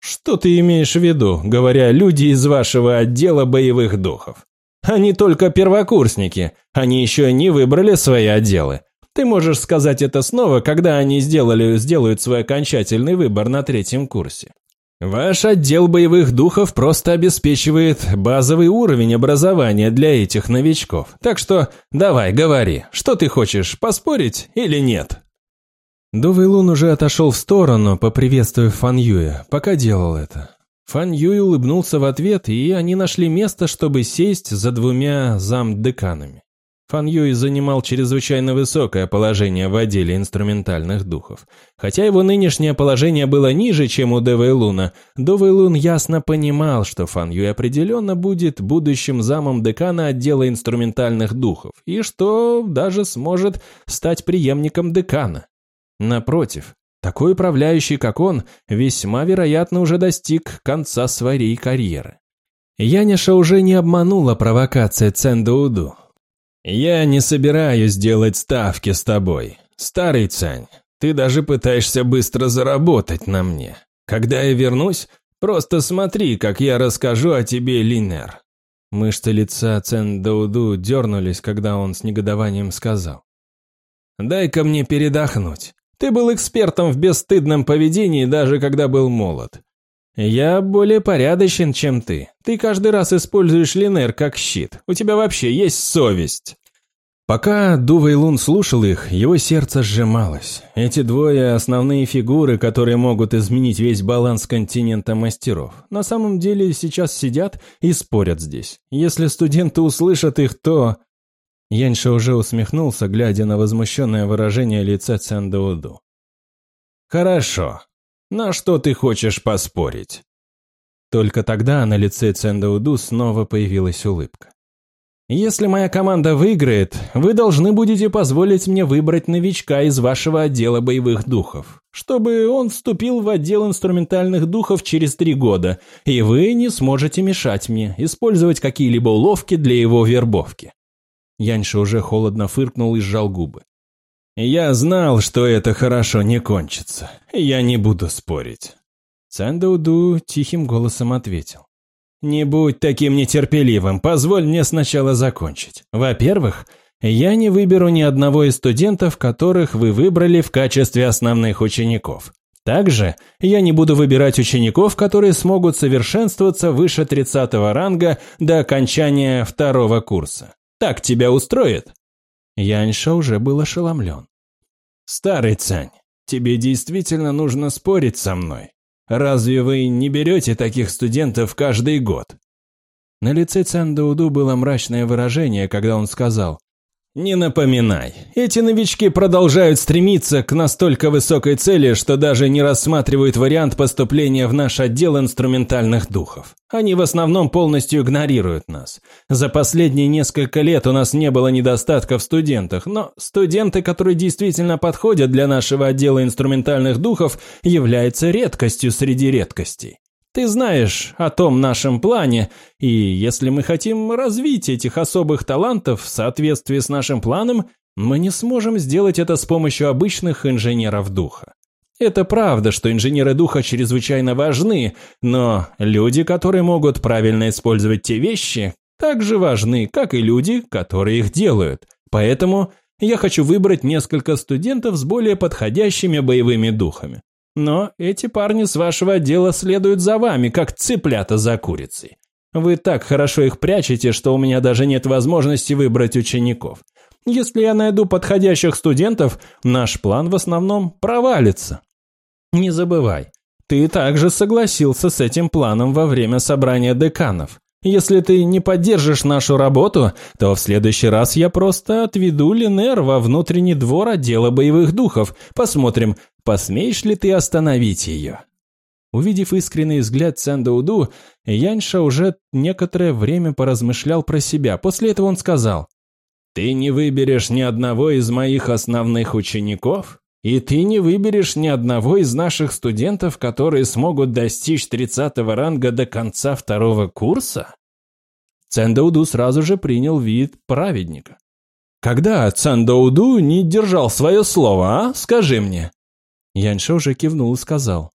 «Что ты имеешь в виду, говоря «люди из вашего отдела боевых духов»? Они только первокурсники, они еще не выбрали свои отделы. Ты можешь сказать это снова, когда они сделали, сделают свой окончательный выбор на третьем курсе. Ваш отдел боевых духов просто обеспечивает базовый уровень образования для этих новичков. Так что давай, говори, что ты хочешь, поспорить или нет?» До Вейлун уже отошел в сторону, поприветствуя Фан Юя, пока делал это. Фан Юй улыбнулся в ответ, и они нашли место, чтобы сесть за двумя зам-деканами. Фан Юй занимал чрезвычайно высокое положение в отделе инструментальных духов. Хотя его нынешнее положение было ниже, чем у Дэ Вэйлуна, До Вэйлун ясно понимал, что Фан Юй определенно будет будущим замом декана отдела инструментальных духов, и что даже сможет стать преемником декана. Напротив, такой управляющий, как он, весьма вероятно уже достиг конца своей карьеры. Яниша уже не обманула провокация Цендауду. «Я не собираюсь делать ставки с тобой. Старый Цань, ты даже пытаешься быстро заработать на мне. Когда я вернусь, просто смотри, как я расскажу о тебе, Линер». Мышцы лица Цендауду дернулись, когда он с негодованием сказал. «Дай-ка мне передохнуть. Ты был экспертом в бесстыдном поведении, даже когда был молод. Я более порядочен, чем ты. Ты каждый раз используешь Линер как щит. У тебя вообще есть совесть. Пока Дува Лун слушал их, его сердце сжималось. Эти двое – основные фигуры, которые могут изменить весь баланс континента мастеров. На самом деле сейчас сидят и спорят здесь. Если студенты услышат их, то... Яньша уже усмехнулся, глядя на возмущенное выражение лица Цяндауду. «Хорошо. На что ты хочешь поспорить?» Только тогда на лице Цяндауду снова появилась улыбка. «Если моя команда выиграет, вы должны будете позволить мне выбрать новичка из вашего отдела боевых духов, чтобы он вступил в отдел инструментальных духов через три года, и вы не сможете мешать мне использовать какие-либо уловки для его вербовки. Яньша уже холодно фыркнул и сжал губы. «Я знал, что это хорошо не кончится. Я не буду спорить». Цандауду тихим голосом ответил. «Не будь таким нетерпеливым, позволь мне сначала закончить. Во-первых, я не выберу ни одного из студентов, которых вы выбрали в качестве основных учеников. Также я не буду выбирать учеников, которые смогут совершенствоваться выше 30 ранга до окончания второго курса. Так тебя устроит?» Яньша уже был ошеломлен. «Старый Цань, тебе действительно нужно спорить со мной. Разве вы не берете таких студентов каждый год?» На лице Цан Дауду было мрачное выражение, когда он сказал не напоминай. Эти новички продолжают стремиться к настолько высокой цели, что даже не рассматривают вариант поступления в наш отдел инструментальных духов. Они в основном полностью игнорируют нас. За последние несколько лет у нас не было недостатка в студентах, но студенты, которые действительно подходят для нашего отдела инструментальных духов, являются редкостью среди редкостей. Ты знаешь о том нашем плане, и если мы хотим развить этих особых талантов в соответствии с нашим планом, Мы не сможем сделать это с помощью обычных инженеров духа. Это правда, что инженеры духа чрезвычайно важны, но люди, которые могут правильно использовать те вещи, так же важны, как и люди, которые их делают. Поэтому я хочу выбрать несколько студентов с более подходящими боевыми духами. Но эти парни с вашего отдела следуют за вами, как цыплята за курицей. Вы так хорошо их прячете, что у меня даже нет возможности выбрать учеников. Если я найду подходящих студентов, наш план в основном провалится. Не забывай, ты также согласился с этим планом во время собрания деканов. Если ты не поддержишь нашу работу, то в следующий раз я просто отведу Линер во внутренний двор отдела боевых духов. Посмотрим, посмеешь ли ты остановить ее. Увидев искренний взгляд Цандауду, Яньша уже некоторое время поразмышлял про себя. После этого он сказал, «Ты не выберешь ни одного из моих основных учеников?» И ты не выберешь ни одного из наших студентов, которые смогут достичь 30 ранга до конца второго курса? Цендауду сразу же принял вид праведника. Когда Цендауду не держал свое слово, а? Скажи мне. Яньша уже кивнул и сказал.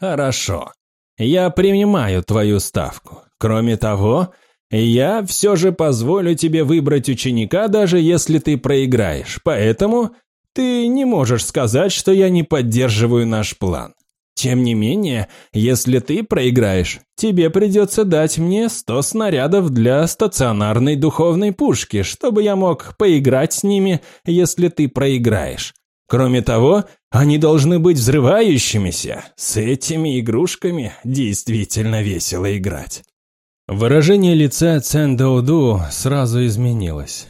Хорошо. Я принимаю твою ставку. Кроме того, я все же позволю тебе выбрать ученика, даже если ты проиграешь. Поэтому ты не можешь сказать, что я не поддерживаю наш план. Тем не менее, если ты проиграешь, тебе придется дать мне 100 снарядов для стационарной духовной пушки, чтобы я мог поиграть с ними, если ты проиграешь. Кроме того, они должны быть взрывающимися. С этими игрушками действительно весело играть. Выражение лица Цэн Доуду сразу изменилось.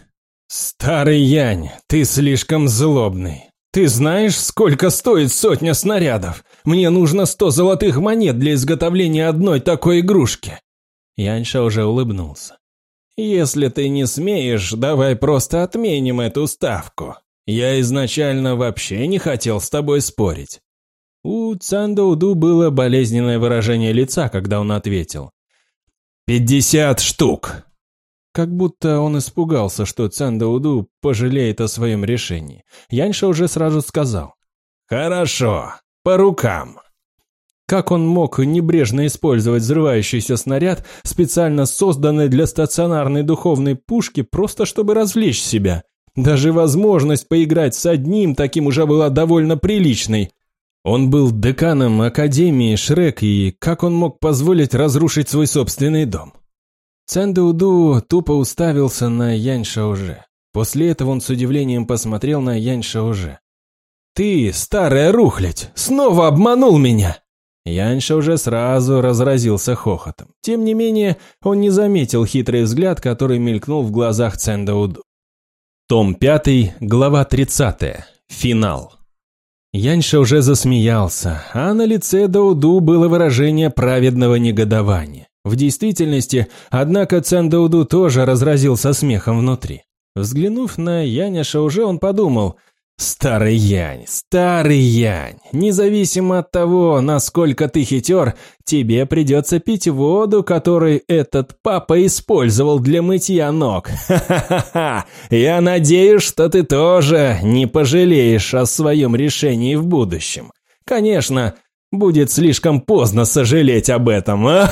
«Старый Янь, ты слишком злобный. Ты знаешь, сколько стоит сотня снарядов? Мне нужно сто золотых монет для изготовления одной такой игрушки». Яньша уже улыбнулся. «Если ты не смеешь, давай просто отменим эту ставку. Я изначально вообще не хотел с тобой спорить». У Цандоуду было болезненное выражение лица, когда он ответил. «Пятьдесят штук!» Как будто он испугался, что Цандауду пожалеет о своем решении. Яньша уже сразу сказал. «Хорошо, по рукам». Как он мог небрежно использовать взрывающийся снаряд, специально созданный для стационарной духовной пушки, просто чтобы развлечь себя? Даже возможность поиграть с одним таким уже была довольно приличной. Он был деканом Академии Шрек, и как он мог позволить разрушить свой собственный дом? Цандауду тупо уставился на Янь Шауже. После этого он с удивлением посмотрел на Янь Шауже. «Ты, старая рухлядь, снова обманул меня!» Яньша уже сразу разразился хохотом. Тем не менее, он не заметил хитрый взгляд, который мелькнул в глазах Цендауду. Том 5, глава 30. Финал. Яньша уже засмеялся, а на лице Дауду было выражение праведного негодования. В действительности, однако, Цендауду тоже разразился смехом внутри. Взглянув на Яня Шауже, он подумал, «Старый Янь, старый Янь, независимо от того, насколько ты хитер, тебе придется пить воду, которую этот папа использовал для мытья ног. Ха-ха-ха! Я надеюсь, что ты тоже не пожалеешь о своем решении в будущем. Конечно, Будет слишком поздно сожалеть об этом.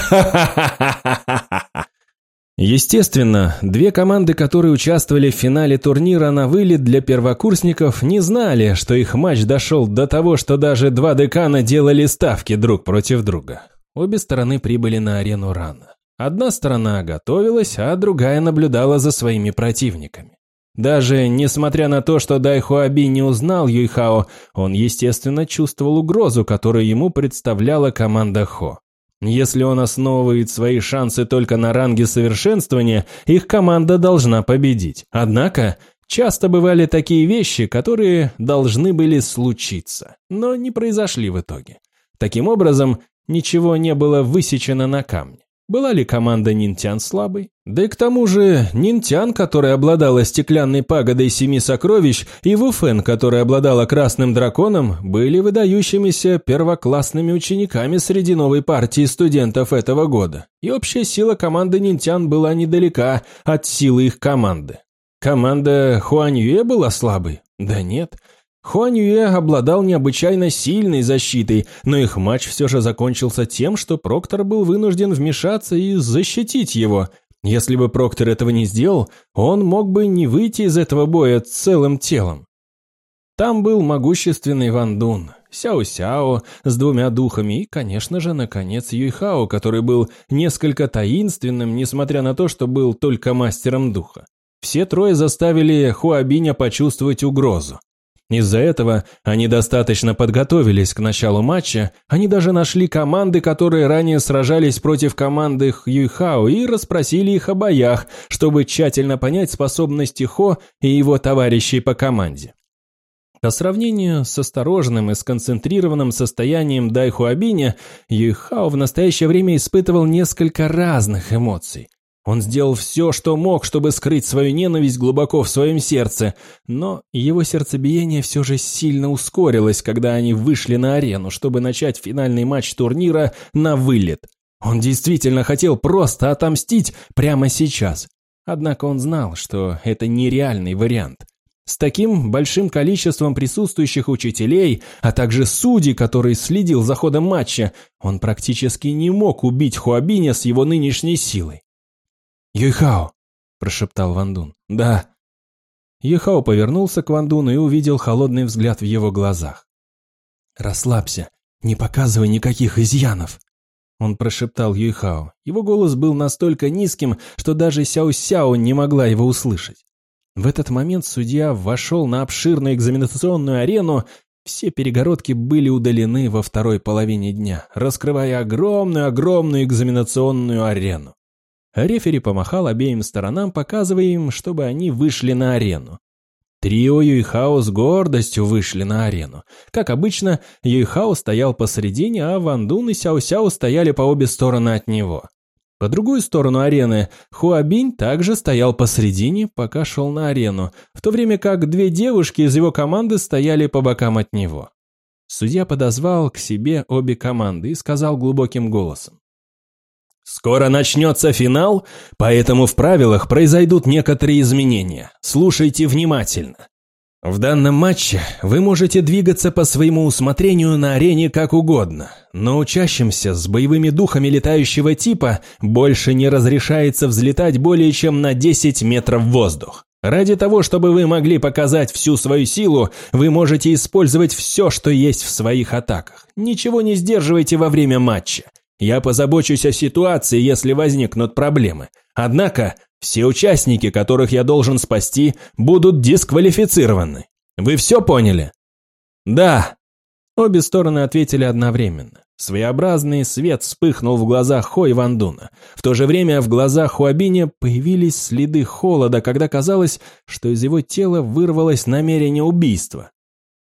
Естественно, две команды, которые участвовали в финале турнира на вылет для первокурсников, не знали, что их матч дошел до того, что даже два декана делали ставки друг против друга. Обе стороны прибыли на арену рано. Одна сторона готовилась, а другая наблюдала за своими противниками. Даже несмотря на то, что Дайхуаби не узнал Юйхао, он, естественно, чувствовал угрозу, которую ему представляла команда Хо. Если он основывает свои шансы только на ранге совершенствования, их команда должна победить. Однако, часто бывали такие вещи, которые должны были случиться, но не произошли в итоге. Таким образом, ничего не было высечено на камне. Была ли команда Нинтян слабой? Да и к тому же Нинтян, которая обладала стеклянной пагодой семи сокровищ, и Вуфен, которая обладала красным драконом, были выдающимися первоклассными учениками среди новой партии студентов этого года. И общая сила команды Нинтян была недалека от силы их команды. команда Хуаньюэ была слабой? Да нет. Хуаньюэ обладал необычайно сильной защитой, но их матч все же закончился тем, что Проктор был вынужден вмешаться и защитить его. Если бы Проктор этого не сделал, он мог бы не выйти из этого боя целым телом. Там был могущественный Ван Дун, Сяо-Сяо с двумя духами и, конечно же, наконец Юйхао, который был несколько таинственным, несмотря на то, что был только мастером духа. Все трое заставили Хуабиня почувствовать угрозу. Из-за этого они достаточно подготовились к началу матча, они даже нашли команды, которые ранее сражались против команды Юйхао и расспросили их о боях, чтобы тщательно понять способности Хо и его товарищей по команде. По сравнению с осторожным и сконцентрированным состоянием Дайхуабиня, Юйхао в настоящее время испытывал несколько разных эмоций. Он сделал все, что мог, чтобы скрыть свою ненависть глубоко в своем сердце, но его сердцебиение все же сильно ускорилось, когда они вышли на арену, чтобы начать финальный матч турнира на вылет. Он действительно хотел просто отомстить прямо сейчас. Однако он знал, что это нереальный вариант. С таким большим количеством присутствующих учителей, а также судей, который следил за ходом матча, он практически не мог убить Хуабиня с его нынешней силой. «Юйхао!» – прошептал Вандун. «Да». Юйхао повернулся к Вандуну и увидел холодный взгляд в его глазах. «Расслабься, не показывай никаких изъянов!» Он прошептал Юйхао. Его голос был настолько низким, что даже Сяо-Сяо не могла его услышать. В этот момент судья вошел на обширную экзаменационную арену, все перегородки были удалены во второй половине дня, раскрывая огромную-огромную экзаменационную арену. Рефери помахал обеим сторонам, показывая им, чтобы они вышли на арену. Трио Юйхао с гордостью вышли на арену. Как обычно, Юйхао стоял посередине, а Ван Дун и Сяо Сяо стояли по обе стороны от него. По другую сторону арены Хуабинь также стоял посредине, пока шел на арену, в то время как две девушки из его команды стояли по бокам от него. Судья подозвал к себе обе команды и сказал глубоким голосом. «Скоро начнется финал, поэтому в правилах произойдут некоторые изменения. Слушайте внимательно. В данном матче вы можете двигаться по своему усмотрению на арене как угодно, но учащимся с боевыми духами летающего типа больше не разрешается взлетать более чем на 10 метров в воздух. Ради того, чтобы вы могли показать всю свою силу, вы можете использовать все, что есть в своих атаках. Ничего не сдерживайте во время матча. Я позабочусь о ситуации, если возникнут проблемы. Однако все участники, которых я должен спасти, будут дисквалифицированы. Вы все поняли? Да. Обе стороны ответили одновременно. Своеобразный свет вспыхнул в глазах Хо и Вандуна. В то же время в глазах Хуабиня появились следы холода, когда казалось, что из его тела вырвалось намерение убийства.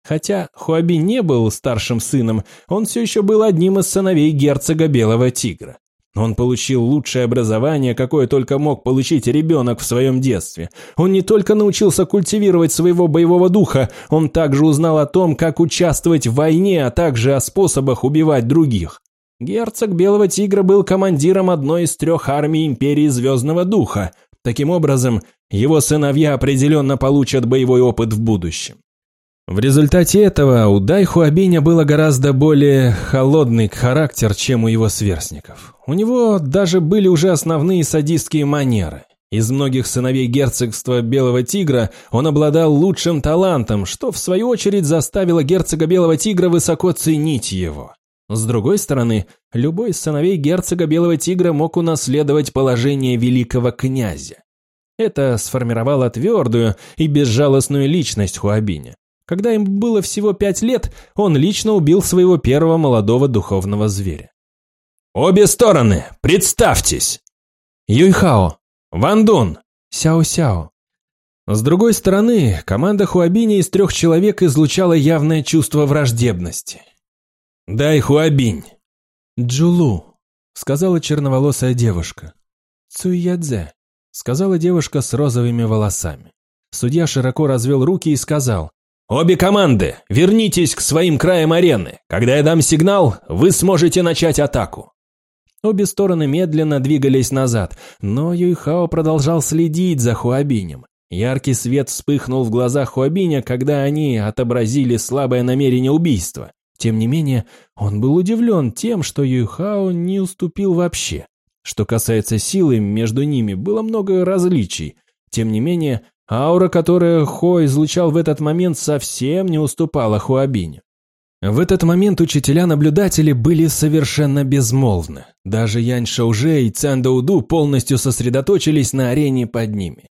Хотя Хуаби не был старшим сыном, он все еще был одним из сыновей герцога Белого Тигра. Он получил лучшее образование, какое только мог получить ребенок в своем детстве. Он не только научился культивировать своего боевого духа, он также узнал о том, как участвовать в войне, а также о способах убивать других. Герцог Белого Тигра был командиром одной из трех армий Империи Звездного Духа. Таким образом, его сыновья определенно получат боевой опыт в будущем. В результате этого у Дайхуабиня было гораздо более холодный характер, чем у его сверстников. У него даже были уже основные садистские манеры. Из многих сыновей герцогства Белого Тигра он обладал лучшим талантом, что в свою очередь заставило герцога Белого Тигра высоко ценить его. С другой стороны, любой из сыновей герцога Белого Тигра мог унаследовать положение великого князя. Это сформировало твердую и безжалостную личность Хуабиня. Когда им было всего пять лет, он лично убил своего первого молодого духовного зверя. «Обе стороны, представьтесь!» Юйхао, Вандун, Сяо-Сяо. С другой стороны, команда Хуабиня из трех человек излучала явное чувство враждебности. «Дай Хуабинь!» «Джулу», — сказала черноволосая девушка. «Цуядзе», — сказала девушка с розовыми волосами. Судья широко развел руки и сказал, «Обе команды, вернитесь к своим краям арены. Когда я дам сигнал, вы сможете начать атаку». Обе стороны медленно двигались назад, но Юйхао продолжал следить за Хуабинем. Яркий свет вспыхнул в глазах Хуабиня, когда они отобразили слабое намерение убийства. Тем не менее, он был удивлен тем, что Юйхао не уступил вообще. Что касается силы, между ними было много различий. Тем не менее, аура, которую Хо излучал в этот момент, совсем не уступала Хуабиню. В этот момент учителя-наблюдатели были совершенно безмолвны. Даже Янь Шауже и Цан Дауду полностью сосредоточились на арене под ними.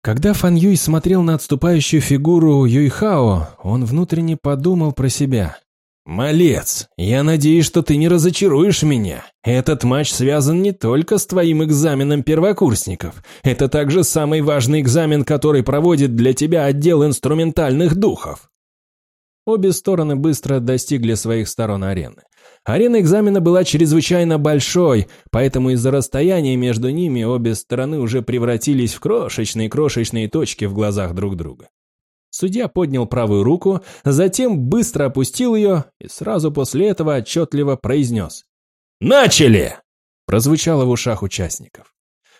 Когда Фан Юй смотрел на отступающую фигуру Юйхао, он внутренне подумал про себя. «Малец, я надеюсь, что ты не разочаруешь меня. Этот матч связан не только с твоим экзаменом первокурсников. Это также самый важный экзамен, который проводит для тебя отдел инструментальных духов». Обе стороны быстро достигли своих сторон арены. Арена экзамена была чрезвычайно большой, поэтому из-за расстояния между ними обе стороны уже превратились в крошечные-крошечные точки в глазах друг друга. Судья поднял правую руку, затем быстро опустил ее и сразу после этого отчетливо произнес «Начали!» прозвучало в ушах участников.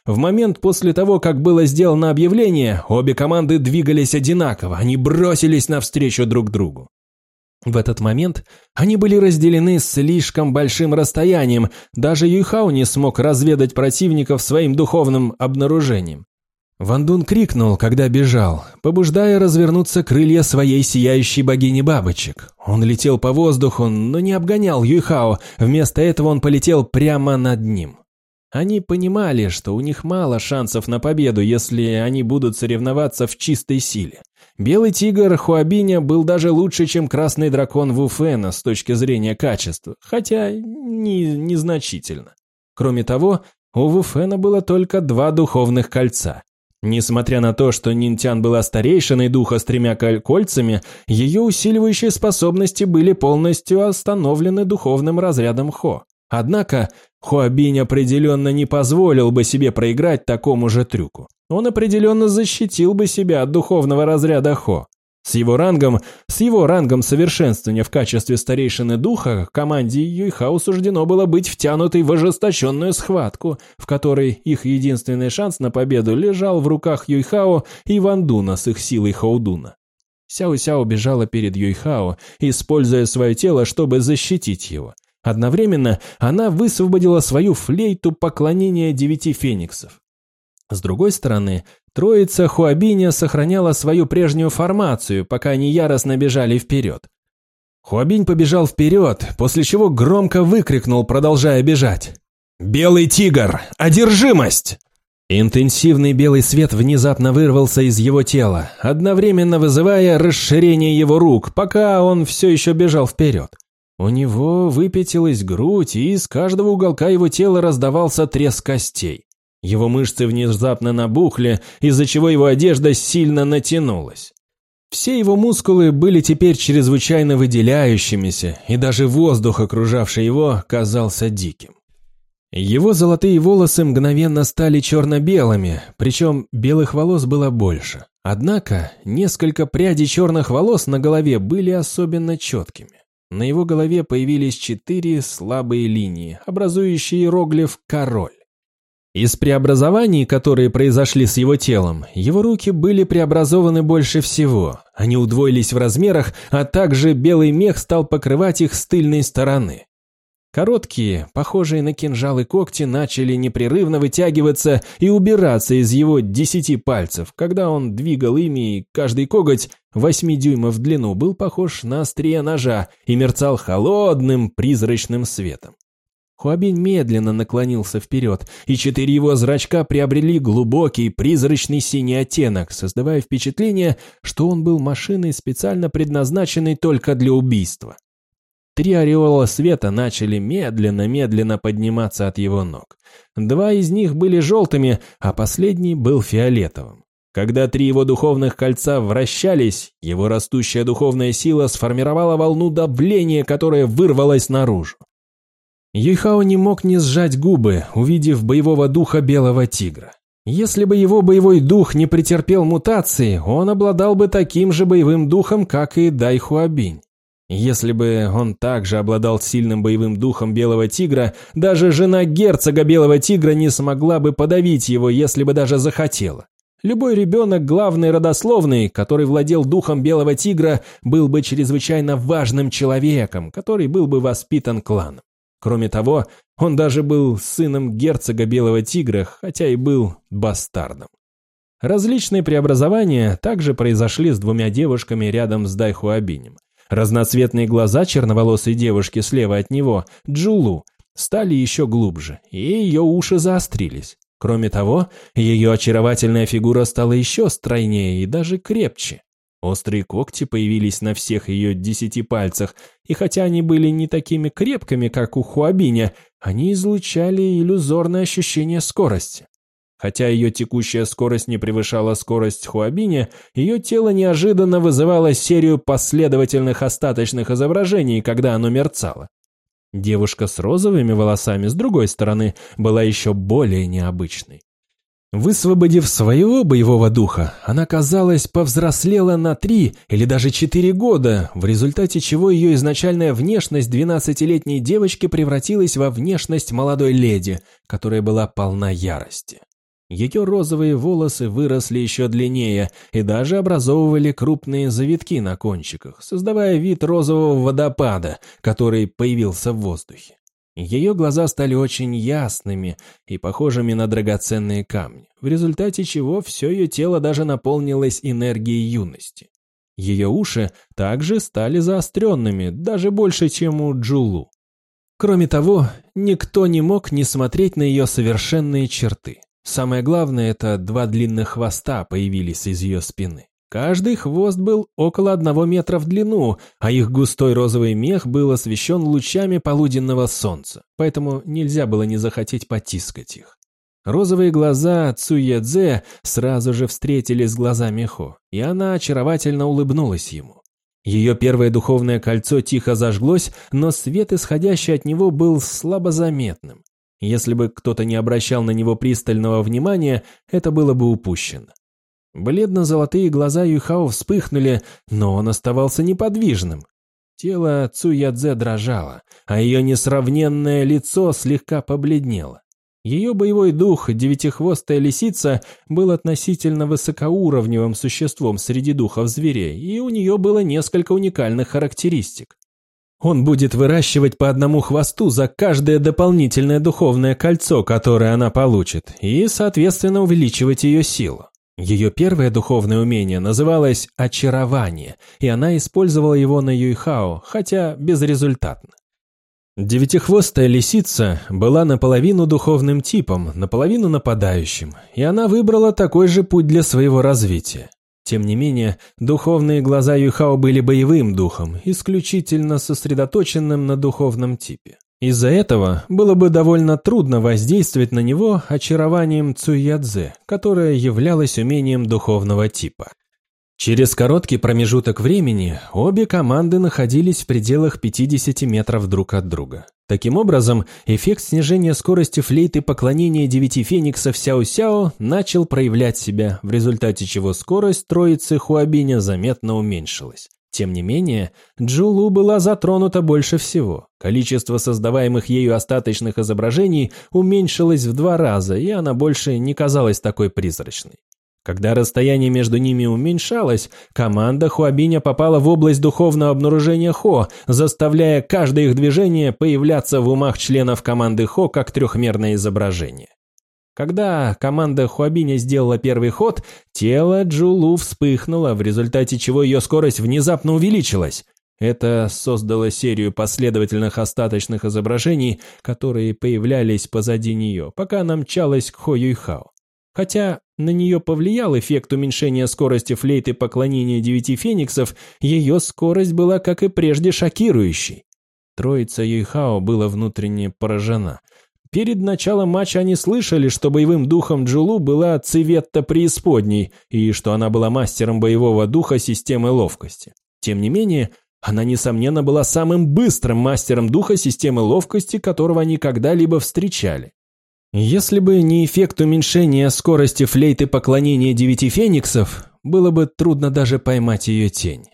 В момент после того, как было сделано объявление, обе команды двигались одинаково, они бросились навстречу друг другу. В этот момент они были разделены слишком большим расстоянием, даже Юйхау не смог разведать противников своим духовным обнаружением. Ван Дун крикнул, когда бежал, побуждая развернуться крылья своей сияющей богини бабочек. Он летел по воздуху, но не обгонял Юйхао, вместо этого он полетел прямо над ним. Они понимали, что у них мало шансов на победу, если они будут соревноваться в чистой силе. Белый тигр Хуабиня был даже лучше, чем красный дракон Вуфена с точки зрения качества, хотя не, незначительно. Кроме того, у Вуфена было только два духовных кольца. Несмотря на то, что Нинтян была старейшиной духа с тремя кольцами, ее усиливающие способности были полностью остановлены духовным разрядом Хо. Однако Хуабинь определенно не позволил бы себе проиграть такому же трюку. Он определенно защитил бы себя от духовного разряда Хо. С его рангом, с его рангом совершенствования в качестве старейшины духа команде Юйхао суждено было быть втянутой в ожесточенную схватку, в которой их единственный шанс на победу лежал в руках Юйхао и Вандуна с их силой Хаудуна. Сяо-Сяо бежала перед Юйхао, используя свое тело, чтобы защитить его. Одновременно она высвободила свою флейту поклонения девяти фениксов. С другой стороны, троица Хуабиня сохраняла свою прежнюю формацию, пока они яростно бежали вперед. Хуабинь побежал вперед, после чего громко выкрикнул, продолжая бежать. «Белый тигр! Одержимость!» Интенсивный белый свет внезапно вырвался из его тела, одновременно вызывая расширение его рук, пока он все еще бежал вперед. У него выпятилась грудь, и из каждого уголка его тела раздавался треск костей. Его мышцы внезапно набухли, из-за чего его одежда сильно натянулась. Все его мускулы были теперь чрезвычайно выделяющимися, и даже воздух, окружавший его, казался диким. Его золотые волосы мгновенно стали черно-белыми, причем белых волос было больше. Однако несколько прядей черных волос на голове были особенно четкими. На его голове появились четыре слабые линии, образующие иероглиф «король». Из преобразований, которые произошли с его телом, его руки были преобразованы больше всего. Они удвоились в размерах, а также белый мех стал покрывать их с тыльной стороны. Короткие, похожие на кинжалы когти, начали непрерывно вытягиваться и убираться из его десяти пальцев, когда он двигал ими, и каждый коготь восьми дюймов в длину был похож на острие ножа и мерцал холодным призрачным светом. Хуабин медленно наклонился вперед, и четыре его зрачка приобрели глубокий призрачный синий оттенок, создавая впечатление, что он был машиной, специально предназначенной только для убийства. Три ореола света начали медленно-медленно подниматься от его ног. Два из них были желтыми, а последний был фиолетовым. Когда три его духовных кольца вращались, его растущая духовная сила сформировала волну давления, которая вырвалась наружу. Юйхао не мог не сжать губы, увидев боевого духа белого тигра. Если бы его боевой дух не претерпел мутации, он обладал бы таким же боевым духом, как и Дайхуабинь. Если бы он также обладал сильным боевым духом Белого Тигра, даже жена герцога Белого Тигра не смогла бы подавить его, если бы даже захотела. Любой ребенок, главный родословный, который владел духом белого тигра, был бы чрезвычайно важным человеком, который был бы воспитан кланом. Кроме того, он даже был сыном герцога белого тигра, хотя и был бастардом. Различные преобразования также произошли с двумя девушками рядом с Дайхуабинем. Разноцветные глаза черноволосой девушки слева от него, Джулу, стали еще глубже, и ее уши заострились. Кроме того, ее очаровательная фигура стала еще стройнее и даже крепче. Острые когти появились на всех ее десяти пальцах, и хотя они были не такими крепкими, как у Хуабиня, они излучали иллюзорное ощущение скорости. Хотя ее текущая скорость не превышала скорость Хуабиня, ее тело неожиданно вызывало серию последовательных остаточных изображений, когда оно мерцало. Девушка с розовыми волосами, с другой стороны, была еще более необычной. Высвободив своего боевого духа, она, казалось, повзрослела на три или даже четыре года, в результате чего ее изначальная внешность двенадцатилетней девочки превратилась во внешность молодой леди, которая была полна ярости. Ее розовые волосы выросли еще длиннее и даже образовывали крупные завитки на кончиках, создавая вид розового водопада, который появился в воздухе. Ее глаза стали очень ясными и похожими на драгоценные камни, в результате чего все ее тело даже наполнилось энергией юности. Ее уши также стали заостренными, даже больше, чем у Джулу. Кроме того, никто не мог не смотреть на ее совершенные черты. Самое главное, это два длинных хвоста появились из ее спины. Каждый хвост был около одного метра в длину, а их густой розовый мех был освещен лучами полуденного солнца, поэтому нельзя было не захотеть потискать их. Розовые глаза Цуедзе сразу же встретились с глазами Хо, и она очаровательно улыбнулась ему. Ее первое духовное кольцо тихо зажглось, но свет, исходящий от него, был слабо заметным. Если бы кто-то не обращал на него пристального внимания, это было бы упущено. Бледно-золотые глаза Юхао вспыхнули, но он оставался неподвижным. Тело Цуядзе дрожало, а ее несравненное лицо слегка побледнело. Ее боевой дух, девятихвостая лисица, был относительно высокоуровневым существом среди духов зверей, и у нее было несколько уникальных характеристик. Он будет выращивать по одному хвосту за каждое дополнительное духовное кольцо, которое она получит, и, соответственно, увеличивать ее силу. Ее первое духовное умение называлось «очарование», и она использовала его на Юйхао, хотя безрезультатно. Девятихвостая лисица была наполовину духовным типом, наполовину нападающим, и она выбрала такой же путь для своего развития. Тем не менее, духовные глаза Юхао были боевым духом, исключительно сосредоточенным на духовном типе. Из-за этого было бы довольно трудно воздействовать на него очарованием Цуядзе, которое являлось умением духовного типа. Через короткий промежуток времени обе команды находились в пределах 50 метров друг от друга. Таким образом, эффект снижения скорости флейты поклонения девяти фениксов Сяо-Сяо начал проявлять себя, в результате чего скорость троицы Хуабиня заметно уменьшилась. Тем не менее, Джулу была затронута больше всего. Количество создаваемых ею остаточных изображений уменьшилось в два раза, и она больше не казалась такой призрачной. Когда расстояние между ними уменьшалось, команда Хуабиня попала в область духовного обнаружения Хо, заставляя каждое их движение появляться в умах членов команды Хо как трехмерное изображение. Когда команда Хуабиня сделала первый ход, тело Джулу вспыхнуло, в результате чего ее скорость внезапно увеличилась. Это создало серию последовательных остаточных изображений, которые появлялись позади нее, пока она мчалась к Хо Юйхао. Хотя на нее повлиял эффект уменьшения скорости флейты поклонения девяти фениксов, ее скорость была, как и прежде, шокирующей. Троица Юйхао была внутренне поражена. Перед началом матча они слышали, что боевым духом Джулу была Цветта Преисподней и что она была мастером боевого духа системы ловкости. Тем не менее, она, несомненно, была самым быстрым мастером духа системы ловкости, которого они когда-либо встречали. Если бы не эффект уменьшения скорости флейты поклонения девяти фениксов, было бы трудно даже поймать ее тень.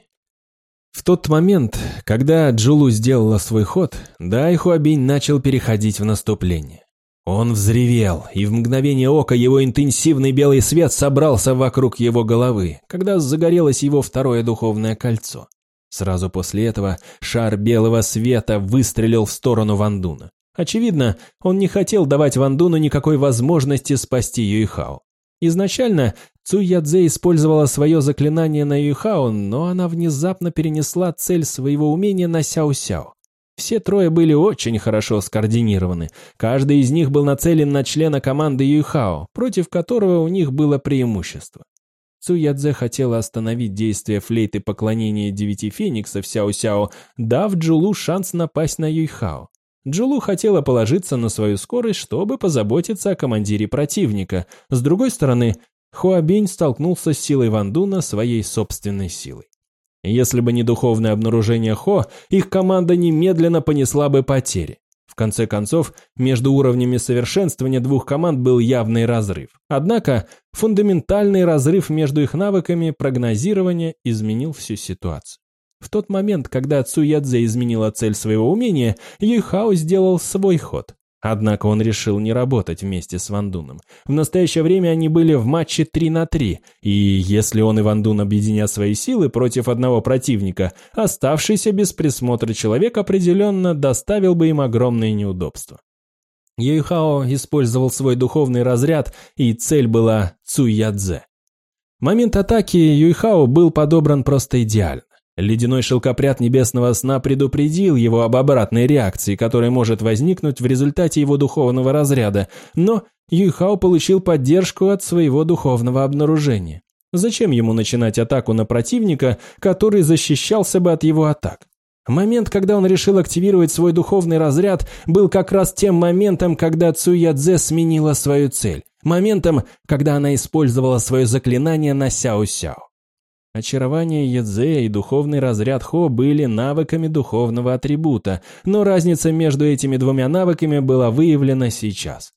В тот момент, когда Джулу сделала свой ход, Дайхуабинь начал переходить в наступление. Он взревел, и в мгновение ока его интенсивный белый свет собрался вокруг его головы, когда загорелось его второе духовное кольцо. Сразу после этого шар белого света выстрелил в сторону Вандуна. Очевидно, он не хотел давать Вандуну никакой возможности спасти Юйхао. Изначально Цуядзе использовала свое заклинание на Юйхао, но она внезапно перенесла цель своего умения на Сяо-Сяо. Все трое были очень хорошо скоординированы. Каждый из них был нацелен на члена команды Юйхао, против которого у них было преимущество. Цуядзе хотела остановить действие флейты поклонения девяти фениксов Сяо-Сяо, дав Джулу шанс напасть на Юйхао. Джулу хотела положиться на свою скорость, чтобы позаботиться о командире противника. С другой стороны, Хуабинь столкнулся с силой Вандуна своей собственной силой. Если бы не духовное обнаружение Хо, их команда немедленно понесла бы потери. В конце концов, между уровнями совершенствования двух команд был явный разрыв. Однако, фундаментальный разрыв между их навыками прогнозирования изменил всю ситуацию. В тот момент, когда Цуядзе изменила цель своего умения, Юйхао сделал свой ход. Однако он решил не работать вместе с Вандуном. В настоящее время они были в матче 3 на 3, и если он и Вандун объединят свои силы против одного противника, оставшийся без присмотра человек определенно доставил бы им огромные неудобства. Юйхао использовал свой духовный разряд, и цель была Цуядзе. Момент атаки Юйхао был подобран просто идеально. Ледяной шелкопряд небесного сна предупредил его об обратной реакции, которая может возникнуть в результате его духовного разряда, но Юйхао получил поддержку от своего духовного обнаружения. Зачем ему начинать атаку на противника, который защищался бы от его атак? Момент, когда он решил активировать свой духовный разряд, был как раз тем моментом, когда Цуядзе сменила свою цель. Моментом, когда она использовала свое заклинание на Сяо-Сяо. Очарование Едзе и духовный разряд Хо были навыками духовного атрибута, но разница между этими двумя навыками была выявлена сейчас.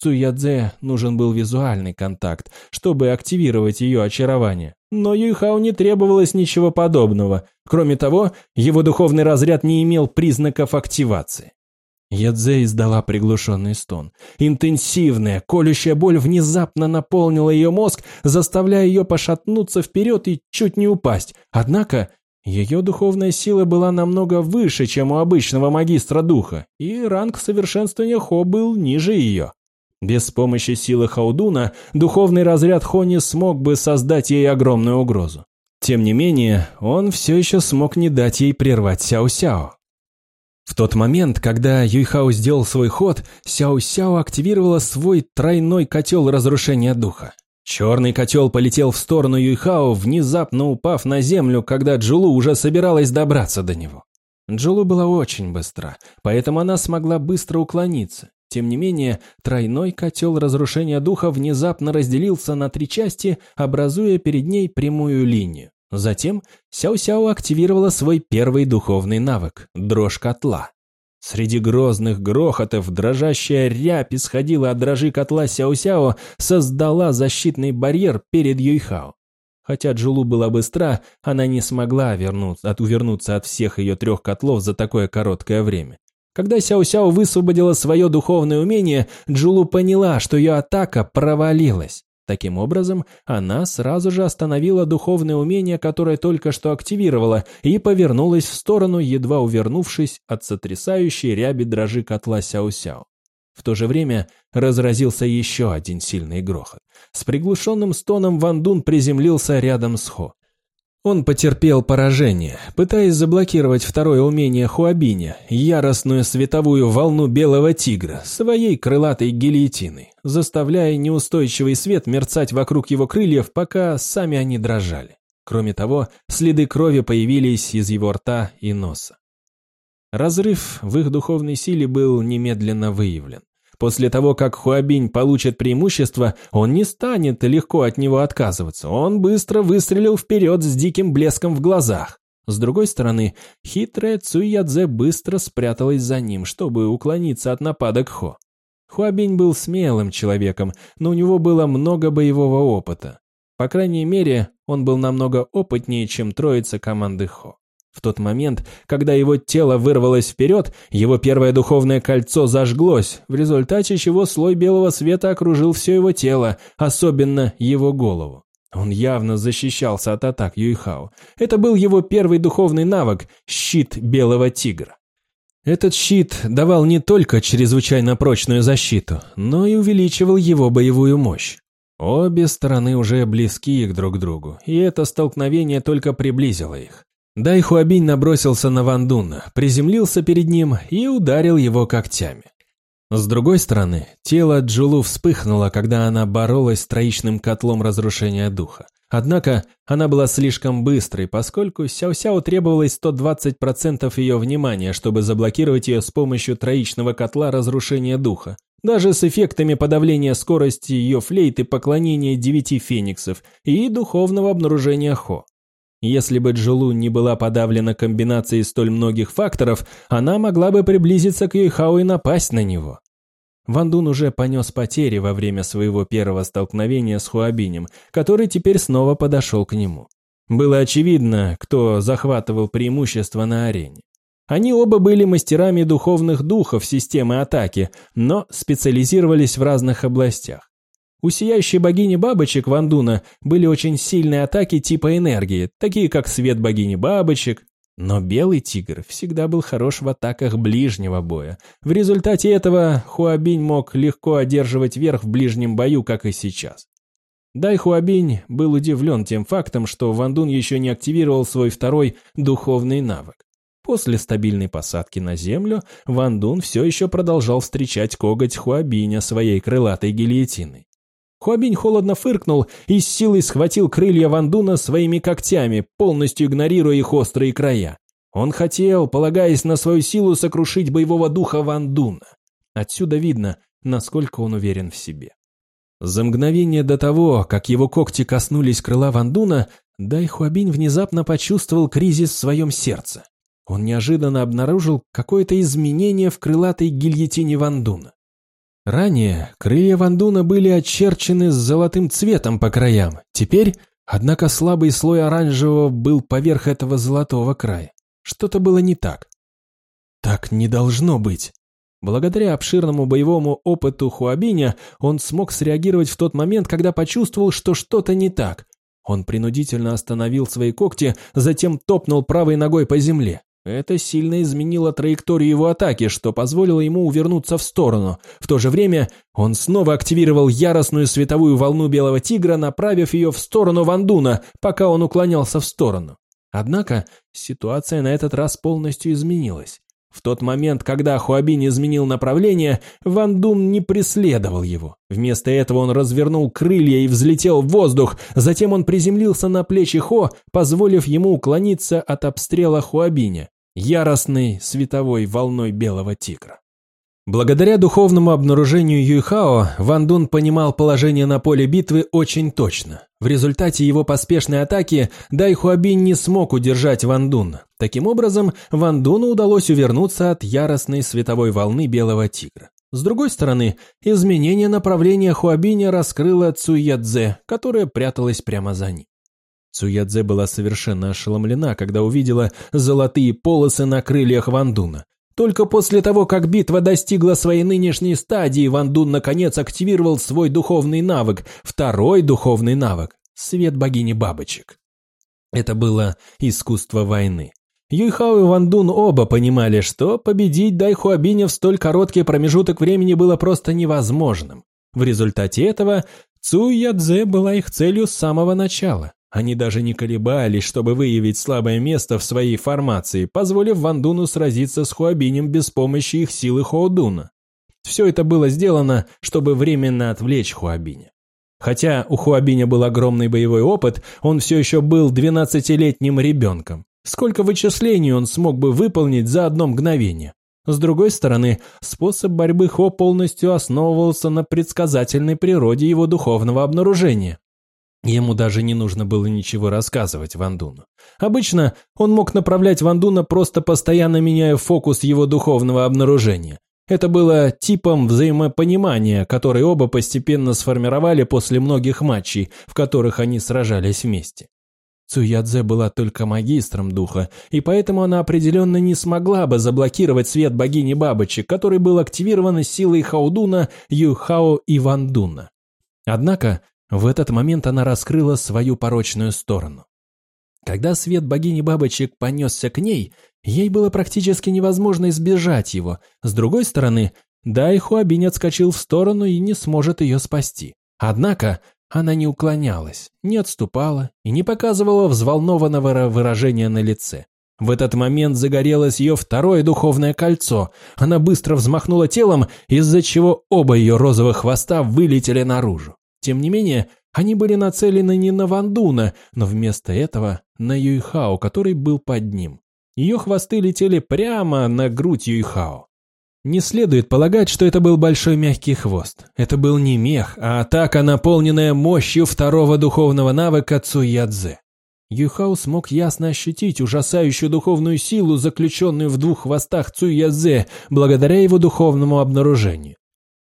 Цуядзе нужен был визуальный контакт, чтобы активировать ее очарование. Но Юйхао не требовалось ничего подобного. Кроме того, его духовный разряд не имел признаков активации. Ядзе издала приглушенный стон. Интенсивная, колющая боль внезапно наполнила ее мозг, заставляя ее пошатнуться вперед и чуть не упасть. Однако ее духовная сила была намного выше, чем у обычного магистра духа, и ранг совершенствования Хо был ниже ее. Без помощи силы Хаудуна духовный разряд Хо не смог бы создать ей огромную угрозу. Тем не менее, он все еще смог не дать ей прервать Сяо-Сяо. В тот момент, когда Юйхао сделал свой ход, Сяо-Сяо активировала свой тройной котел разрушения духа. Черный котел полетел в сторону Юйхао, внезапно упав на землю, когда Джулу уже собиралась добраться до него. Джулу была очень быстра, поэтому она смогла быстро уклониться. Тем не менее, тройной котел разрушения духа внезапно разделился на три части, образуя перед ней прямую линию. Затем Сяо-Сяо активировала свой первый духовный навык – дрожь котла. Среди грозных грохотов дрожащая рябь исходила от дрожи котла Сяо-Сяо, создала защитный барьер перед Юйхао. Хотя Джулу была быстра, она не смогла вернуться, от, увернуться от всех ее трех котлов за такое короткое время. Когда Сяо-Сяо высвободила свое духовное умение, Джулу поняла, что ее атака провалилась. Таким образом, она сразу же остановила духовное умение, которое только что активировала, и повернулась в сторону, едва увернувшись от сотрясающей ряби дрожи котла Сяо-Сяо. В то же время разразился еще один сильный грохот. С приглушенным стоном Ван Дун приземлился рядом с Хо. Он потерпел поражение, пытаясь заблокировать второе умение Хуабиня, яростную световую волну белого тигра, своей крылатой гильотиной, заставляя неустойчивый свет мерцать вокруг его крыльев, пока сами они дрожали. Кроме того, следы крови появились из его рта и носа. Разрыв в их духовной силе был немедленно выявлен. После того, как Хуабинь получит преимущество, он не станет легко от него отказываться. Он быстро выстрелил вперед с диким блеском в глазах. С другой стороны, хитрая Цуядзе быстро спряталась за ним, чтобы уклониться от нападок Хо. Хуабинь был смелым человеком, но у него было много боевого опыта. По крайней мере, он был намного опытнее, чем троица команды Хо. В тот момент, когда его тело вырвалось вперед, его первое духовное кольцо зажглось, в результате чего слой белого света окружил все его тело, особенно его голову. Он явно защищался от атак Юйхао. Это был его первый духовный навык – щит белого тигра. Этот щит давал не только чрезвычайно прочную защиту, но и увеличивал его боевую мощь. Обе стороны уже близки к друг другу, и это столкновение только приблизило их. Дай Хуабинь набросился на Вандуна, приземлился перед ним и ударил его когтями. С другой стороны, тело Джулу вспыхнуло, когда она боролась с троичным котлом разрушения духа. Однако она была слишком быстрой, поскольку Сяо-Сяо требовалось 120% ее внимания, чтобы заблокировать ее с помощью троичного котла разрушения духа. Даже с эффектами подавления скорости ее флейты поклонения девяти фениксов и духовного обнаружения Хо. Если бы Джулу не была подавлена комбинацией столь многих факторов, она могла бы приблизиться к Юйхао и напасть на него. Ван Дун уже понес потери во время своего первого столкновения с Хуабинем, который теперь снова подошел к нему. Было очевидно, кто захватывал преимущество на арене. Они оба были мастерами духовных духов системы атаки, но специализировались в разных областях. У сияющей богини бабочек Вандуна были очень сильные атаки типа энергии, такие как свет богини бабочек. Но белый тигр всегда был хорош в атаках ближнего боя. В результате этого Хуабинь мог легко одерживать верх в ближнем бою, как и сейчас. Дай Хуабинь был удивлен тем фактом, что Вандун еще не активировал свой второй духовный навык. После стабильной посадки на землю Ван Дун все еще продолжал встречать коготь Хуабиня своей крылатой гильотиной. Хуабинь холодно фыркнул и с силой схватил крылья Вандуна своими когтями, полностью игнорируя их острые края. Он хотел, полагаясь на свою силу, сокрушить боевого духа Вандуна. Отсюда видно, насколько он уверен в себе. За мгновение до того, как его когти коснулись крыла Вандуна, Дай Хуабинь внезапно почувствовал кризис в своем сердце. Он неожиданно обнаружил какое-то изменение в крылатой гильотине Вандуна. Ранее крылья Вандуна были очерчены с золотым цветом по краям. Теперь, однако, слабый слой оранжевого был поверх этого золотого края. Что-то было не так. Так не должно быть. Благодаря обширному боевому опыту Хуабиня он смог среагировать в тот момент, когда почувствовал, что что-то не так. Он принудительно остановил свои когти, затем топнул правой ногой по земле. Это сильно изменило траекторию его атаки, что позволило ему увернуться в сторону. В то же время он снова активировал яростную световую волну Белого Тигра, направив ее в сторону Вандуна, пока он уклонялся в сторону. Однако ситуация на этот раз полностью изменилась. В тот момент, когда Хуабинь изменил направление, Ван Дун не преследовал его. Вместо этого он развернул крылья и взлетел в воздух, затем он приземлился на плечи Хо, позволив ему уклониться от обстрела Хуабиня, яростной световой волной белого тигра. Благодаря духовному обнаружению Юйхао, Ван Дун понимал положение на поле битвы очень точно. В результате его поспешной атаки Дай Хуабинь не смог удержать Ван Дун. Таким образом, Ван Дуну удалось увернуться от яростной световой волны белого тигра. С другой стороны, изменение направления Хуабиня раскрыло Цуядзе, которая пряталась прямо за ним. Цуядзе была совершенно ошеломлена, когда увидела золотые полосы на крыльях Вандуна. Только после того, как битва достигла своей нынешней стадии, Ван Дун наконец активировал свой духовный навык, второй духовный навык – свет богини бабочек. Это было искусство войны. Юйхао и Ван Дун оба понимали, что победить Дайхуабиня в столь короткий промежуток времени было просто невозможным. В результате этого Цу Ядзе была их целью с самого начала. Они даже не колебались, чтобы выявить слабое место в своей формации, позволив Вандуну сразиться с Хуабинем без помощи их силы Хоудуна. Все это было сделано, чтобы временно отвлечь Хуабиня. Хотя у Хуабиня был огромный боевой опыт, он все еще был 12-летним ребенком. Сколько вычислений он смог бы выполнить за одно мгновение? С другой стороны, способ борьбы Хо полностью основывался на предсказательной природе его духовного обнаружения. Ему даже не нужно было ничего рассказывать Вандуну. Обычно он мог направлять Вандуна, просто постоянно меняя фокус его духовного обнаружения. Это было типом взаимопонимания, который оба постепенно сформировали после многих матчей, в которых они сражались вместе. Цуядзе была только магистром духа, и поэтому она определенно не смогла бы заблокировать свет богини бабочек, который был активирован силой Хаудуна, Юхао и Вандуна. Однако в этот момент она раскрыла свою порочную сторону. Когда свет богини бабочек понесся к ней, ей было практически невозможно избежать его. С другой стороны, Дай Хуабинь отскочил в сторону и не сможет ее спасти. Однако она не уклонялась, не отступала и не показывала взволнованного выражения на лице. В этот момент загорелось ее второе духовное кольцо. Она быстро взмахнула телом, из-за чего оба ее розовых хвоста вылетели наружу. Тем не менее, они были нацелены не на Вандуна, но вместо этого на Юйхао, который был под ним. Ее хвосты летели прямо на грудь Юйхао. Не следует полагать, что это был большой мягкий хвост. Это был не мех, а атака, наполненная мощью второго духовного навыка Цуядзе. Юхау смог ясно ощутить ужасающую духовную силу, заключенную в двух хвостах Цуядзе, благодаря его духовному обнаружению.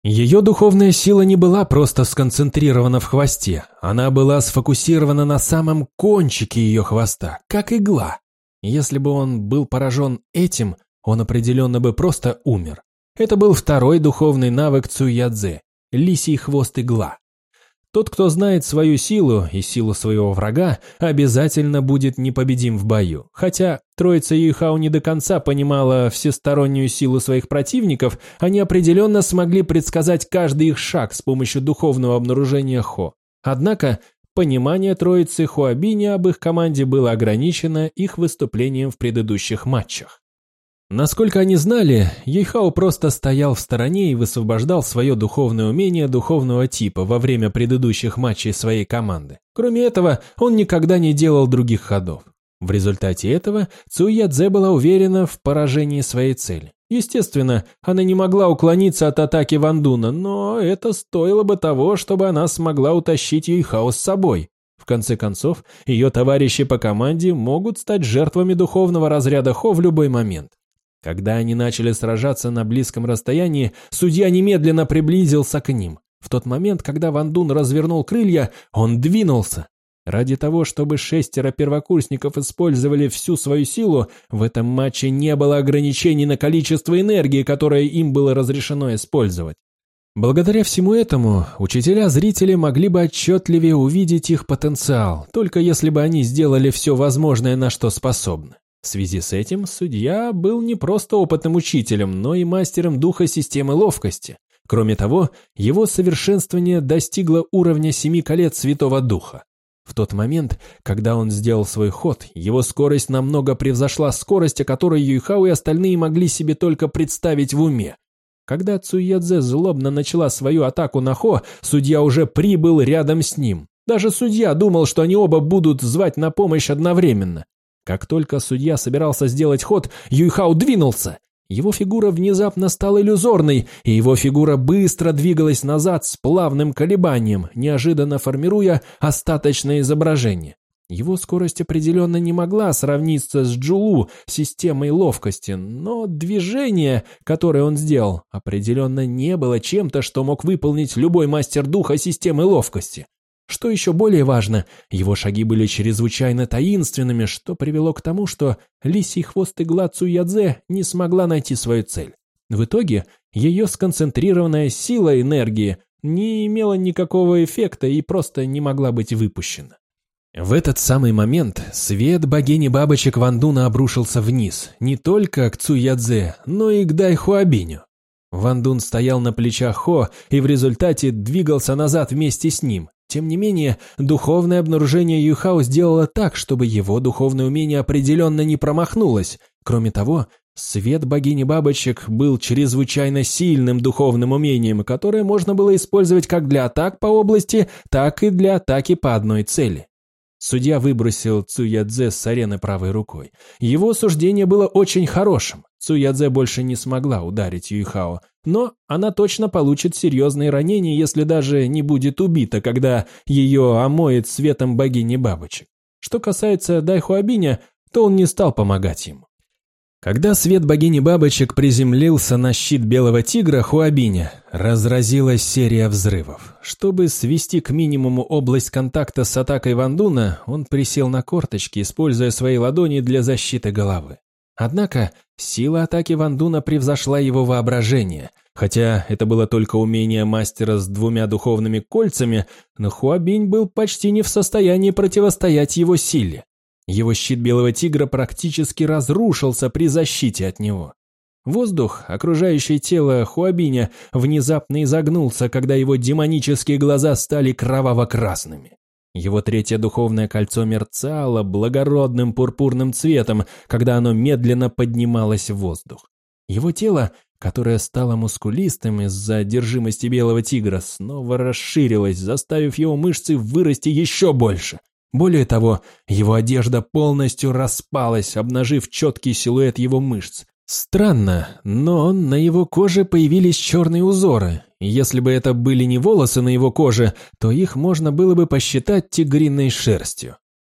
Ее духовная сила не была просто сконцентрирована в хвосте, она была сфокусирована на самом кончике ее хвоста, как игла. Если бы он был поражен этим, он определенно бы просто умер. Это был второй духовный навык Цуядзе – лисий хвост игла. Тот, кто знает свою силу и силу своего врага, обязательно будет непобедим в бою. Хотя троица Юйхао не до конца понимала всестороннюю силу своих противников, они определенно смогли предсказать каждый их шаг с помощью духовного обнаружения Хо. Однако, понимание троицы Хуабини об их команде было ограничено их выступлением в предыдущих матчах. Насколько они знали, Ейхао просто стоял в стороне и высвобождал свое духовное умение духовного типа во время предыдущих матчей своей команды. Кроме этого, он никогда не делал других ходов. В результате этого Цуядзе была уверена в поражении своей цели. Естественно, она не могла уклониться от атаки Вандуна, но это стоило бы того, чтобы она смогла утащить Юйхао с собой. В конце концов, ее товарищи по команде могут стать жертвами духовного разряда Хо в любой момент. Когда они начали сражаться на близком расстоянии, судья немедленно приблизился к ним. В тот момент, когда Ван Дун развернул крылья, он двинулся. Ради того, чтобы шестеро первокурсников использовали всю свою силу, в этом матче не было ограничений на количество энергии, которое им было разрешено использовать. Благодаря всему этому, учителя-зрители могли бы отчетливее увидеть их потенциал, только если бы они сделали все возможное, на что способны. В связи с этим судья был не просто опытным учителем, но и мастером духа системы ловкости. Кроме того, его совершенствование достигло уровня семи колец Святого Духа. В тот момент, когда он сделал свой ход, его скорость намного превзошла скорость, о которой Юйхао и остальные могли себе только представить в уме. Когда Цуядзе злобно начала свою атаку на Хо, судья уже прибыл рядом с ним. Даже судья думал, что они оба будут звать на помощь одновременно. Как только судья собирался сделать ход, Юйхао двинулся. Его фигура внезапно стала иллюзорной, и его фигура быстро двигалась назад с плавным колебанием, неожиданно формируя остаточное изображение. Его скорость определенно не могла сравниться с Джулу системой ловкости, но движение, которое он сделал, определенно не было чем-то, что мог выполнить любой мастер духа системы ловкости. Что еще более важно, его шаги были чрезвычайно таинственными, что привело к тому, что лисий хвост игла Цуядзе не смогла найти свою цель. В итоге ее сконцентрированная сила энергии не имела никакого эффекта и просто не могла быть выпущена. В этот самый момент свет богини бабочек Вандуна обрушился вниз, не только к Цуядзе, но и к Дайхуабиню. Вандун стоял на плечах Хо и в результате двигался назад вместе с ним. Тем не менее, духовное обнаружение Юхао сделало так, чтобы его духовное умение определенно не промахнулось. Кроме того, свет богини бабочек был чрезвычайно сильным духовным умением, которое можно было использовать как для атак по области, так и для атаки по одной цели. Судья выбросил Цуядзе с арены правой рукой. Его суждение было очень хорошим. Цуядзе больше не смогла ударить Юйхао, но она точно получит серьезные ранения, если даже не будет убита, когда ее омоет светом богини бабочек. Что касается Дайхуабиня, то он не стал помогать ему. Когда свет богини бабочек приземлился на щит белого тигра Хуабиня, разразилась серия взрывов. Чтобы свести к минимуму область контакта с атакой Вандуна, он присел на корточки, используя свои ладони для защиты головы. Однако сила атаки Вандуна превзошла его воображение. Хотя это было только умение мастера с двумя духовными кольцами, но Хуабинь был почти не в состоянии противостоять его силе. Его щит белого тигра практически разрушился при защите от него. Воздух, окружающий тело Хуабиня, внезапно изогнулся, когда его демонические глаза стали кроваво-красными. Его третье духовное кольцо мерцало благородным пурпурным цветом, когда оно медленно поднималось в воздух. Его тело, которое стало мускулистым из-за одержимости белого тигра, снова расширилось, заставив его мышцы вырасти еще больше – более того, его одежда полностью распалась, обнажив четкий силуэт его мышц. Странно, но на его коже появились черные узоры. Если бы это были не волосы на его коже, то их можно было бы посчитать тигриной шерстью.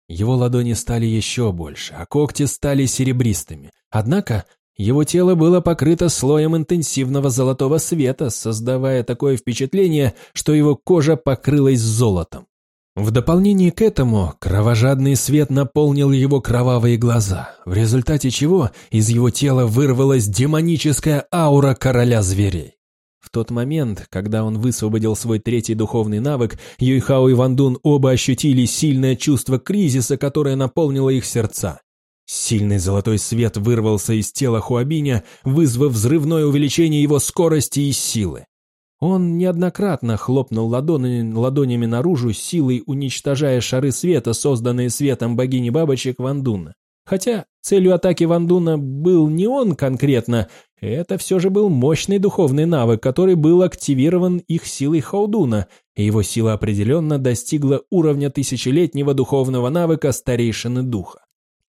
Его ладони стали еще больше, а когти стали серебристыми. Однако его тело было покрыто слоем интенсивного золотого света, создавая такое впечатление, что его кожа покрылась золотом. В дополнение к этому, кровожадный свет наполнил его кровавые глаза, в результате чего из его тела вырвалась демоническая аура короля зверей. В тот момент, когда он высвободил свой третий духовный навык, Юйхао и Вандун оба ощутили сильное чувство кризиса, которое наполнило их сердца. Сильный золотой свет вырвался из тела Хуабиня, вызвав взрывное увеличение его скорости и силы. Он неоднократно хлопнул ладонями, ладонями наружу, силой уничтожая шары света, созданные светом богини бабочек Вандуна. Хотя целью атаки Вандуна был не он конкретно, это все же был мощный духовный навык, который был активирован их силой Хаудуна, и его сила определенно достигла уровня тысячелетнего духовного навыка старейшины духа.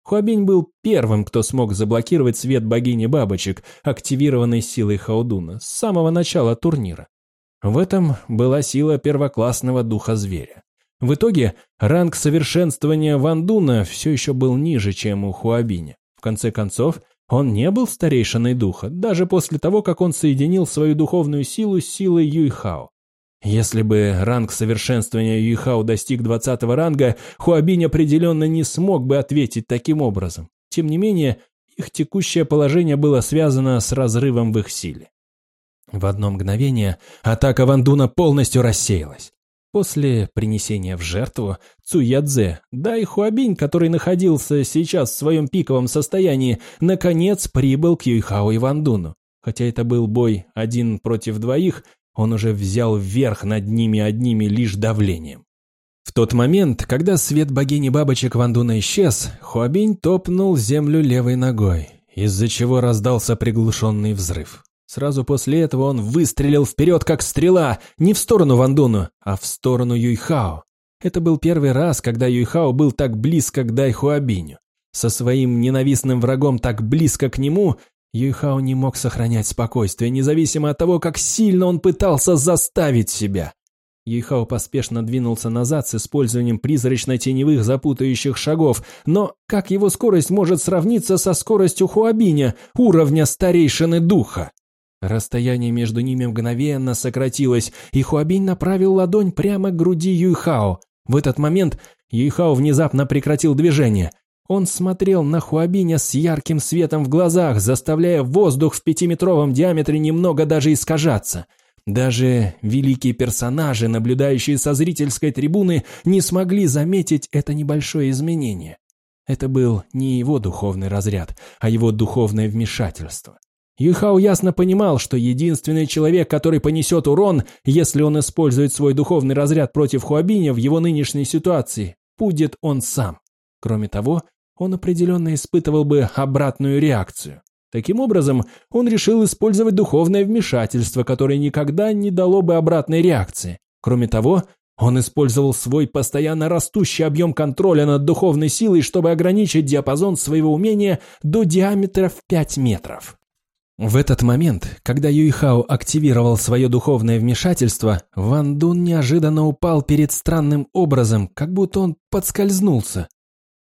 Хуабинь был первым, кто смог заблокировать свет богини бабочек, активированной силой Хаудуна, с самого начала турнира. В этом была сила первоклассного духа зверя. В итоге ранг совершенствования Вандуна все еще был ниже, чем у Хуабиня. В конце концов, он не был старейшиной духа, даже после того, как он соединил свою духовную силу с силой Юйхао. Если бы ранг совершенствования Юйхао достиг 20 ранга, Хуабинь определенно не смог бы ответить таким образом. Тем не менее, их текущее положение было связано с разрывом в их силе. В одно мгновение атака Вандуна полностью рассеялась. После принесения в жертву Цуядзе, да и Хуабинь, который находился сейчас в своем пиковом состоянии, наконец прибыл к Юйхао и Вандуну. Хотя это был бой один против двоих, он уже взял верх над ними одними лишь давлением. В тот момент, когда свет богини бабочек Вандуна исчез, Хуабинь топнул землю левой ногой, из-за чего раздался приглушенный взрыв. Сразу после этого он выстрелил вперед, как стрела, не в сторону Вандуну, а в сторону Юйхао. Это был первый раз, когда Юйхао был так близко к Дайхуабиню. Со своим ненавистным врагом так близко к нему, Юйхао не мог сохранять спокойствие, независимо от того, как сильно он пытался заставить себя. Юйхао поспешно двинулся назад с использованием призрачно-теневых запутающих шагов, но как его скорость может сравниться со скоростью Хуабиня, уровня старейшины духа? Расстояние между ними мгновенно сократилось, и Хуабинь направил ладонь прямо к груди Юйхао. В этот момент Юйхао внезапно прекратил движение. Он смотрел на Хуабиня с ярким светом в глазах, заставляя воздух в пятиметровом диаметре немного даже искажаться. Даже великие персонажи, наблюдающие со зрительской трибуны, не смогли заметить это небольшое изменение. Это был не его духовный разряд, а его духовное вмешательство. Юхао ясно понимал, что единственный человек, который понесет урон, если он использует свой духовный разряд против Хуабиня в его нынешней ситуации, будет он сам. Кроме того, он определенно испытывал бы обратную реакцию. Таким образом, он решил использовать духовное вмешательство, которое никогда не дало бы обратной реакции. Кроме того, он использовал свой постоянно растущий объем контроля над духовной силой, чтобы ограничить диапазон своего умения до диаметра в 5 метров. В этот момент, когда Юйхао активировал свое духовное вмешательство, Ван Дун неожиданно упал перед странным образом, как будто он подскользнулся.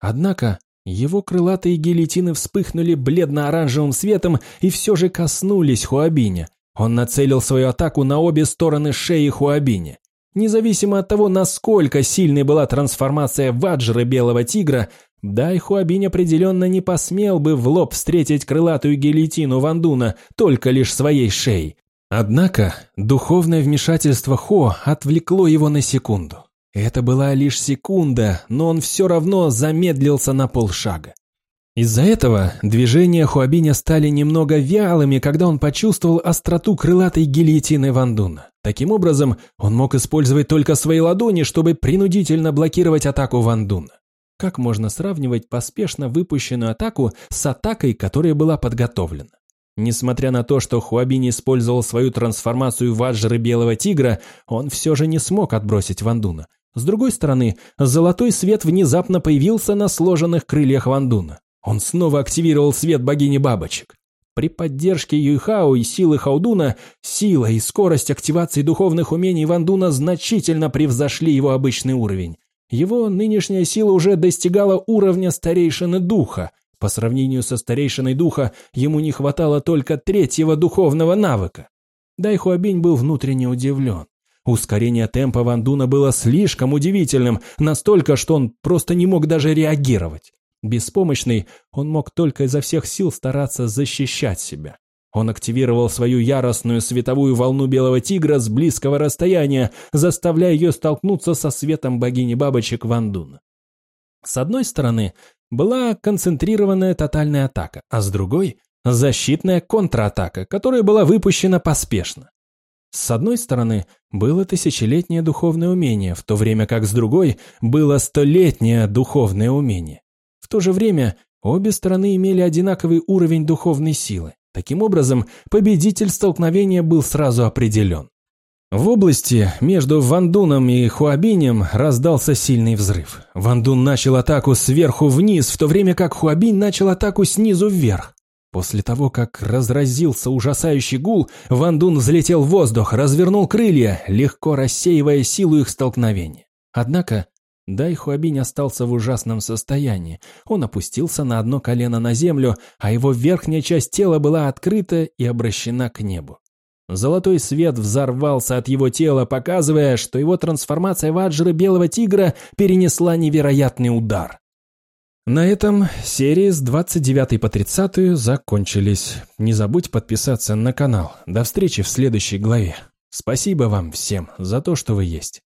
Однако Его крылатые гильотины вспыхнули бледно-оранжевым светом и все же коснулись Хуабиня. Он нацелил свою атаку на обе стороны шеи Хуабиня. Независимо от того, насколько сильной была трансформация Ваджры Белого Тигра, Дай Хуабинь определенно не посмел бы в лоб встретить крылатую гильотину Вандуна только лишь своей шеей. Однако духовное вмешательство Хо отвлекло его на секунду. Это была лишь секунда, но он все равно замедлился на полшага. Из-за этого движения Хуабиня стали немного вялыми, когда он почувствовал остроту крылатой гильотины Вандуна. Таким образом, он мог использовать только свои ладони, чтобы принудительно блокировать атаку Вандуна. Как можно сравнивать поспешно выпущенную атаку с атакой, которая была подготовлена? Несмотря на то, что Хуабинь использовал свою трансформацию ваджры Белого Тигра, он все же не смог отбросить Вандуна. С другой стороны, золотой свет внезапно появился на сложенных крыльях Вандуна. Он снова активировал свет богини бабочек. При поддержке Юйхао и силы Хаудуна, сила и скорость активации духовных умений Вандуна значительно превзошли его обычный уровень. Его нынешняя сила уже достигала уровня старейшины духа. По сравнению со старейшиной духа, ему не хватало только третьего духовного навыка. Дайхуабинь был внутренне удивлен. Ускорение темпа Вандуна было слишком удивительным, настолько, что он просто не мог даже реагировать. Беспомощный, он мог только изо всех сил стараться защищать себя. Он активировал свою яростную световую волну белого тигра с близкого расстояния, заставляя ее столкнуться со светом богини бабочек Вандун. С одной стороны была концентрированная тотальная атака, а с другой – защитная контратака, которая была выпущена поспешно. С одной стороны было тысячелетнее духовное умение, в то время как с другой было столетнее духовное умение то же время обе стороны имели одинаковый уровень духовной силы. Таким образом, победитель столкновения был сразу определен. В области между Вандуном и Хуабинем раздался сильный взрыв. Вандун начал атаку сверху вниз, в то время как Хуабинь начал атаку снизу вверх. После того, как разразился ужасающий гул, Вандун взлетел в воздух, развернул крылья, легко рассеивая силу их столкновения. Однако Дай Хуабинь остался в ужасном состоянии. Он опустился на одно колено на землю, а его верхняя часть тела была открыта и обращена к небу. Золотой свет взорвался от его тела, показывая, что его трансформация в аджры белого тигра перенесла невероятный удар. На этом серии с 29 по 30 закончились. Не забудь подписаться на канал. До встречи в следующей главе. Спасибо вам всем за то, что вы есть.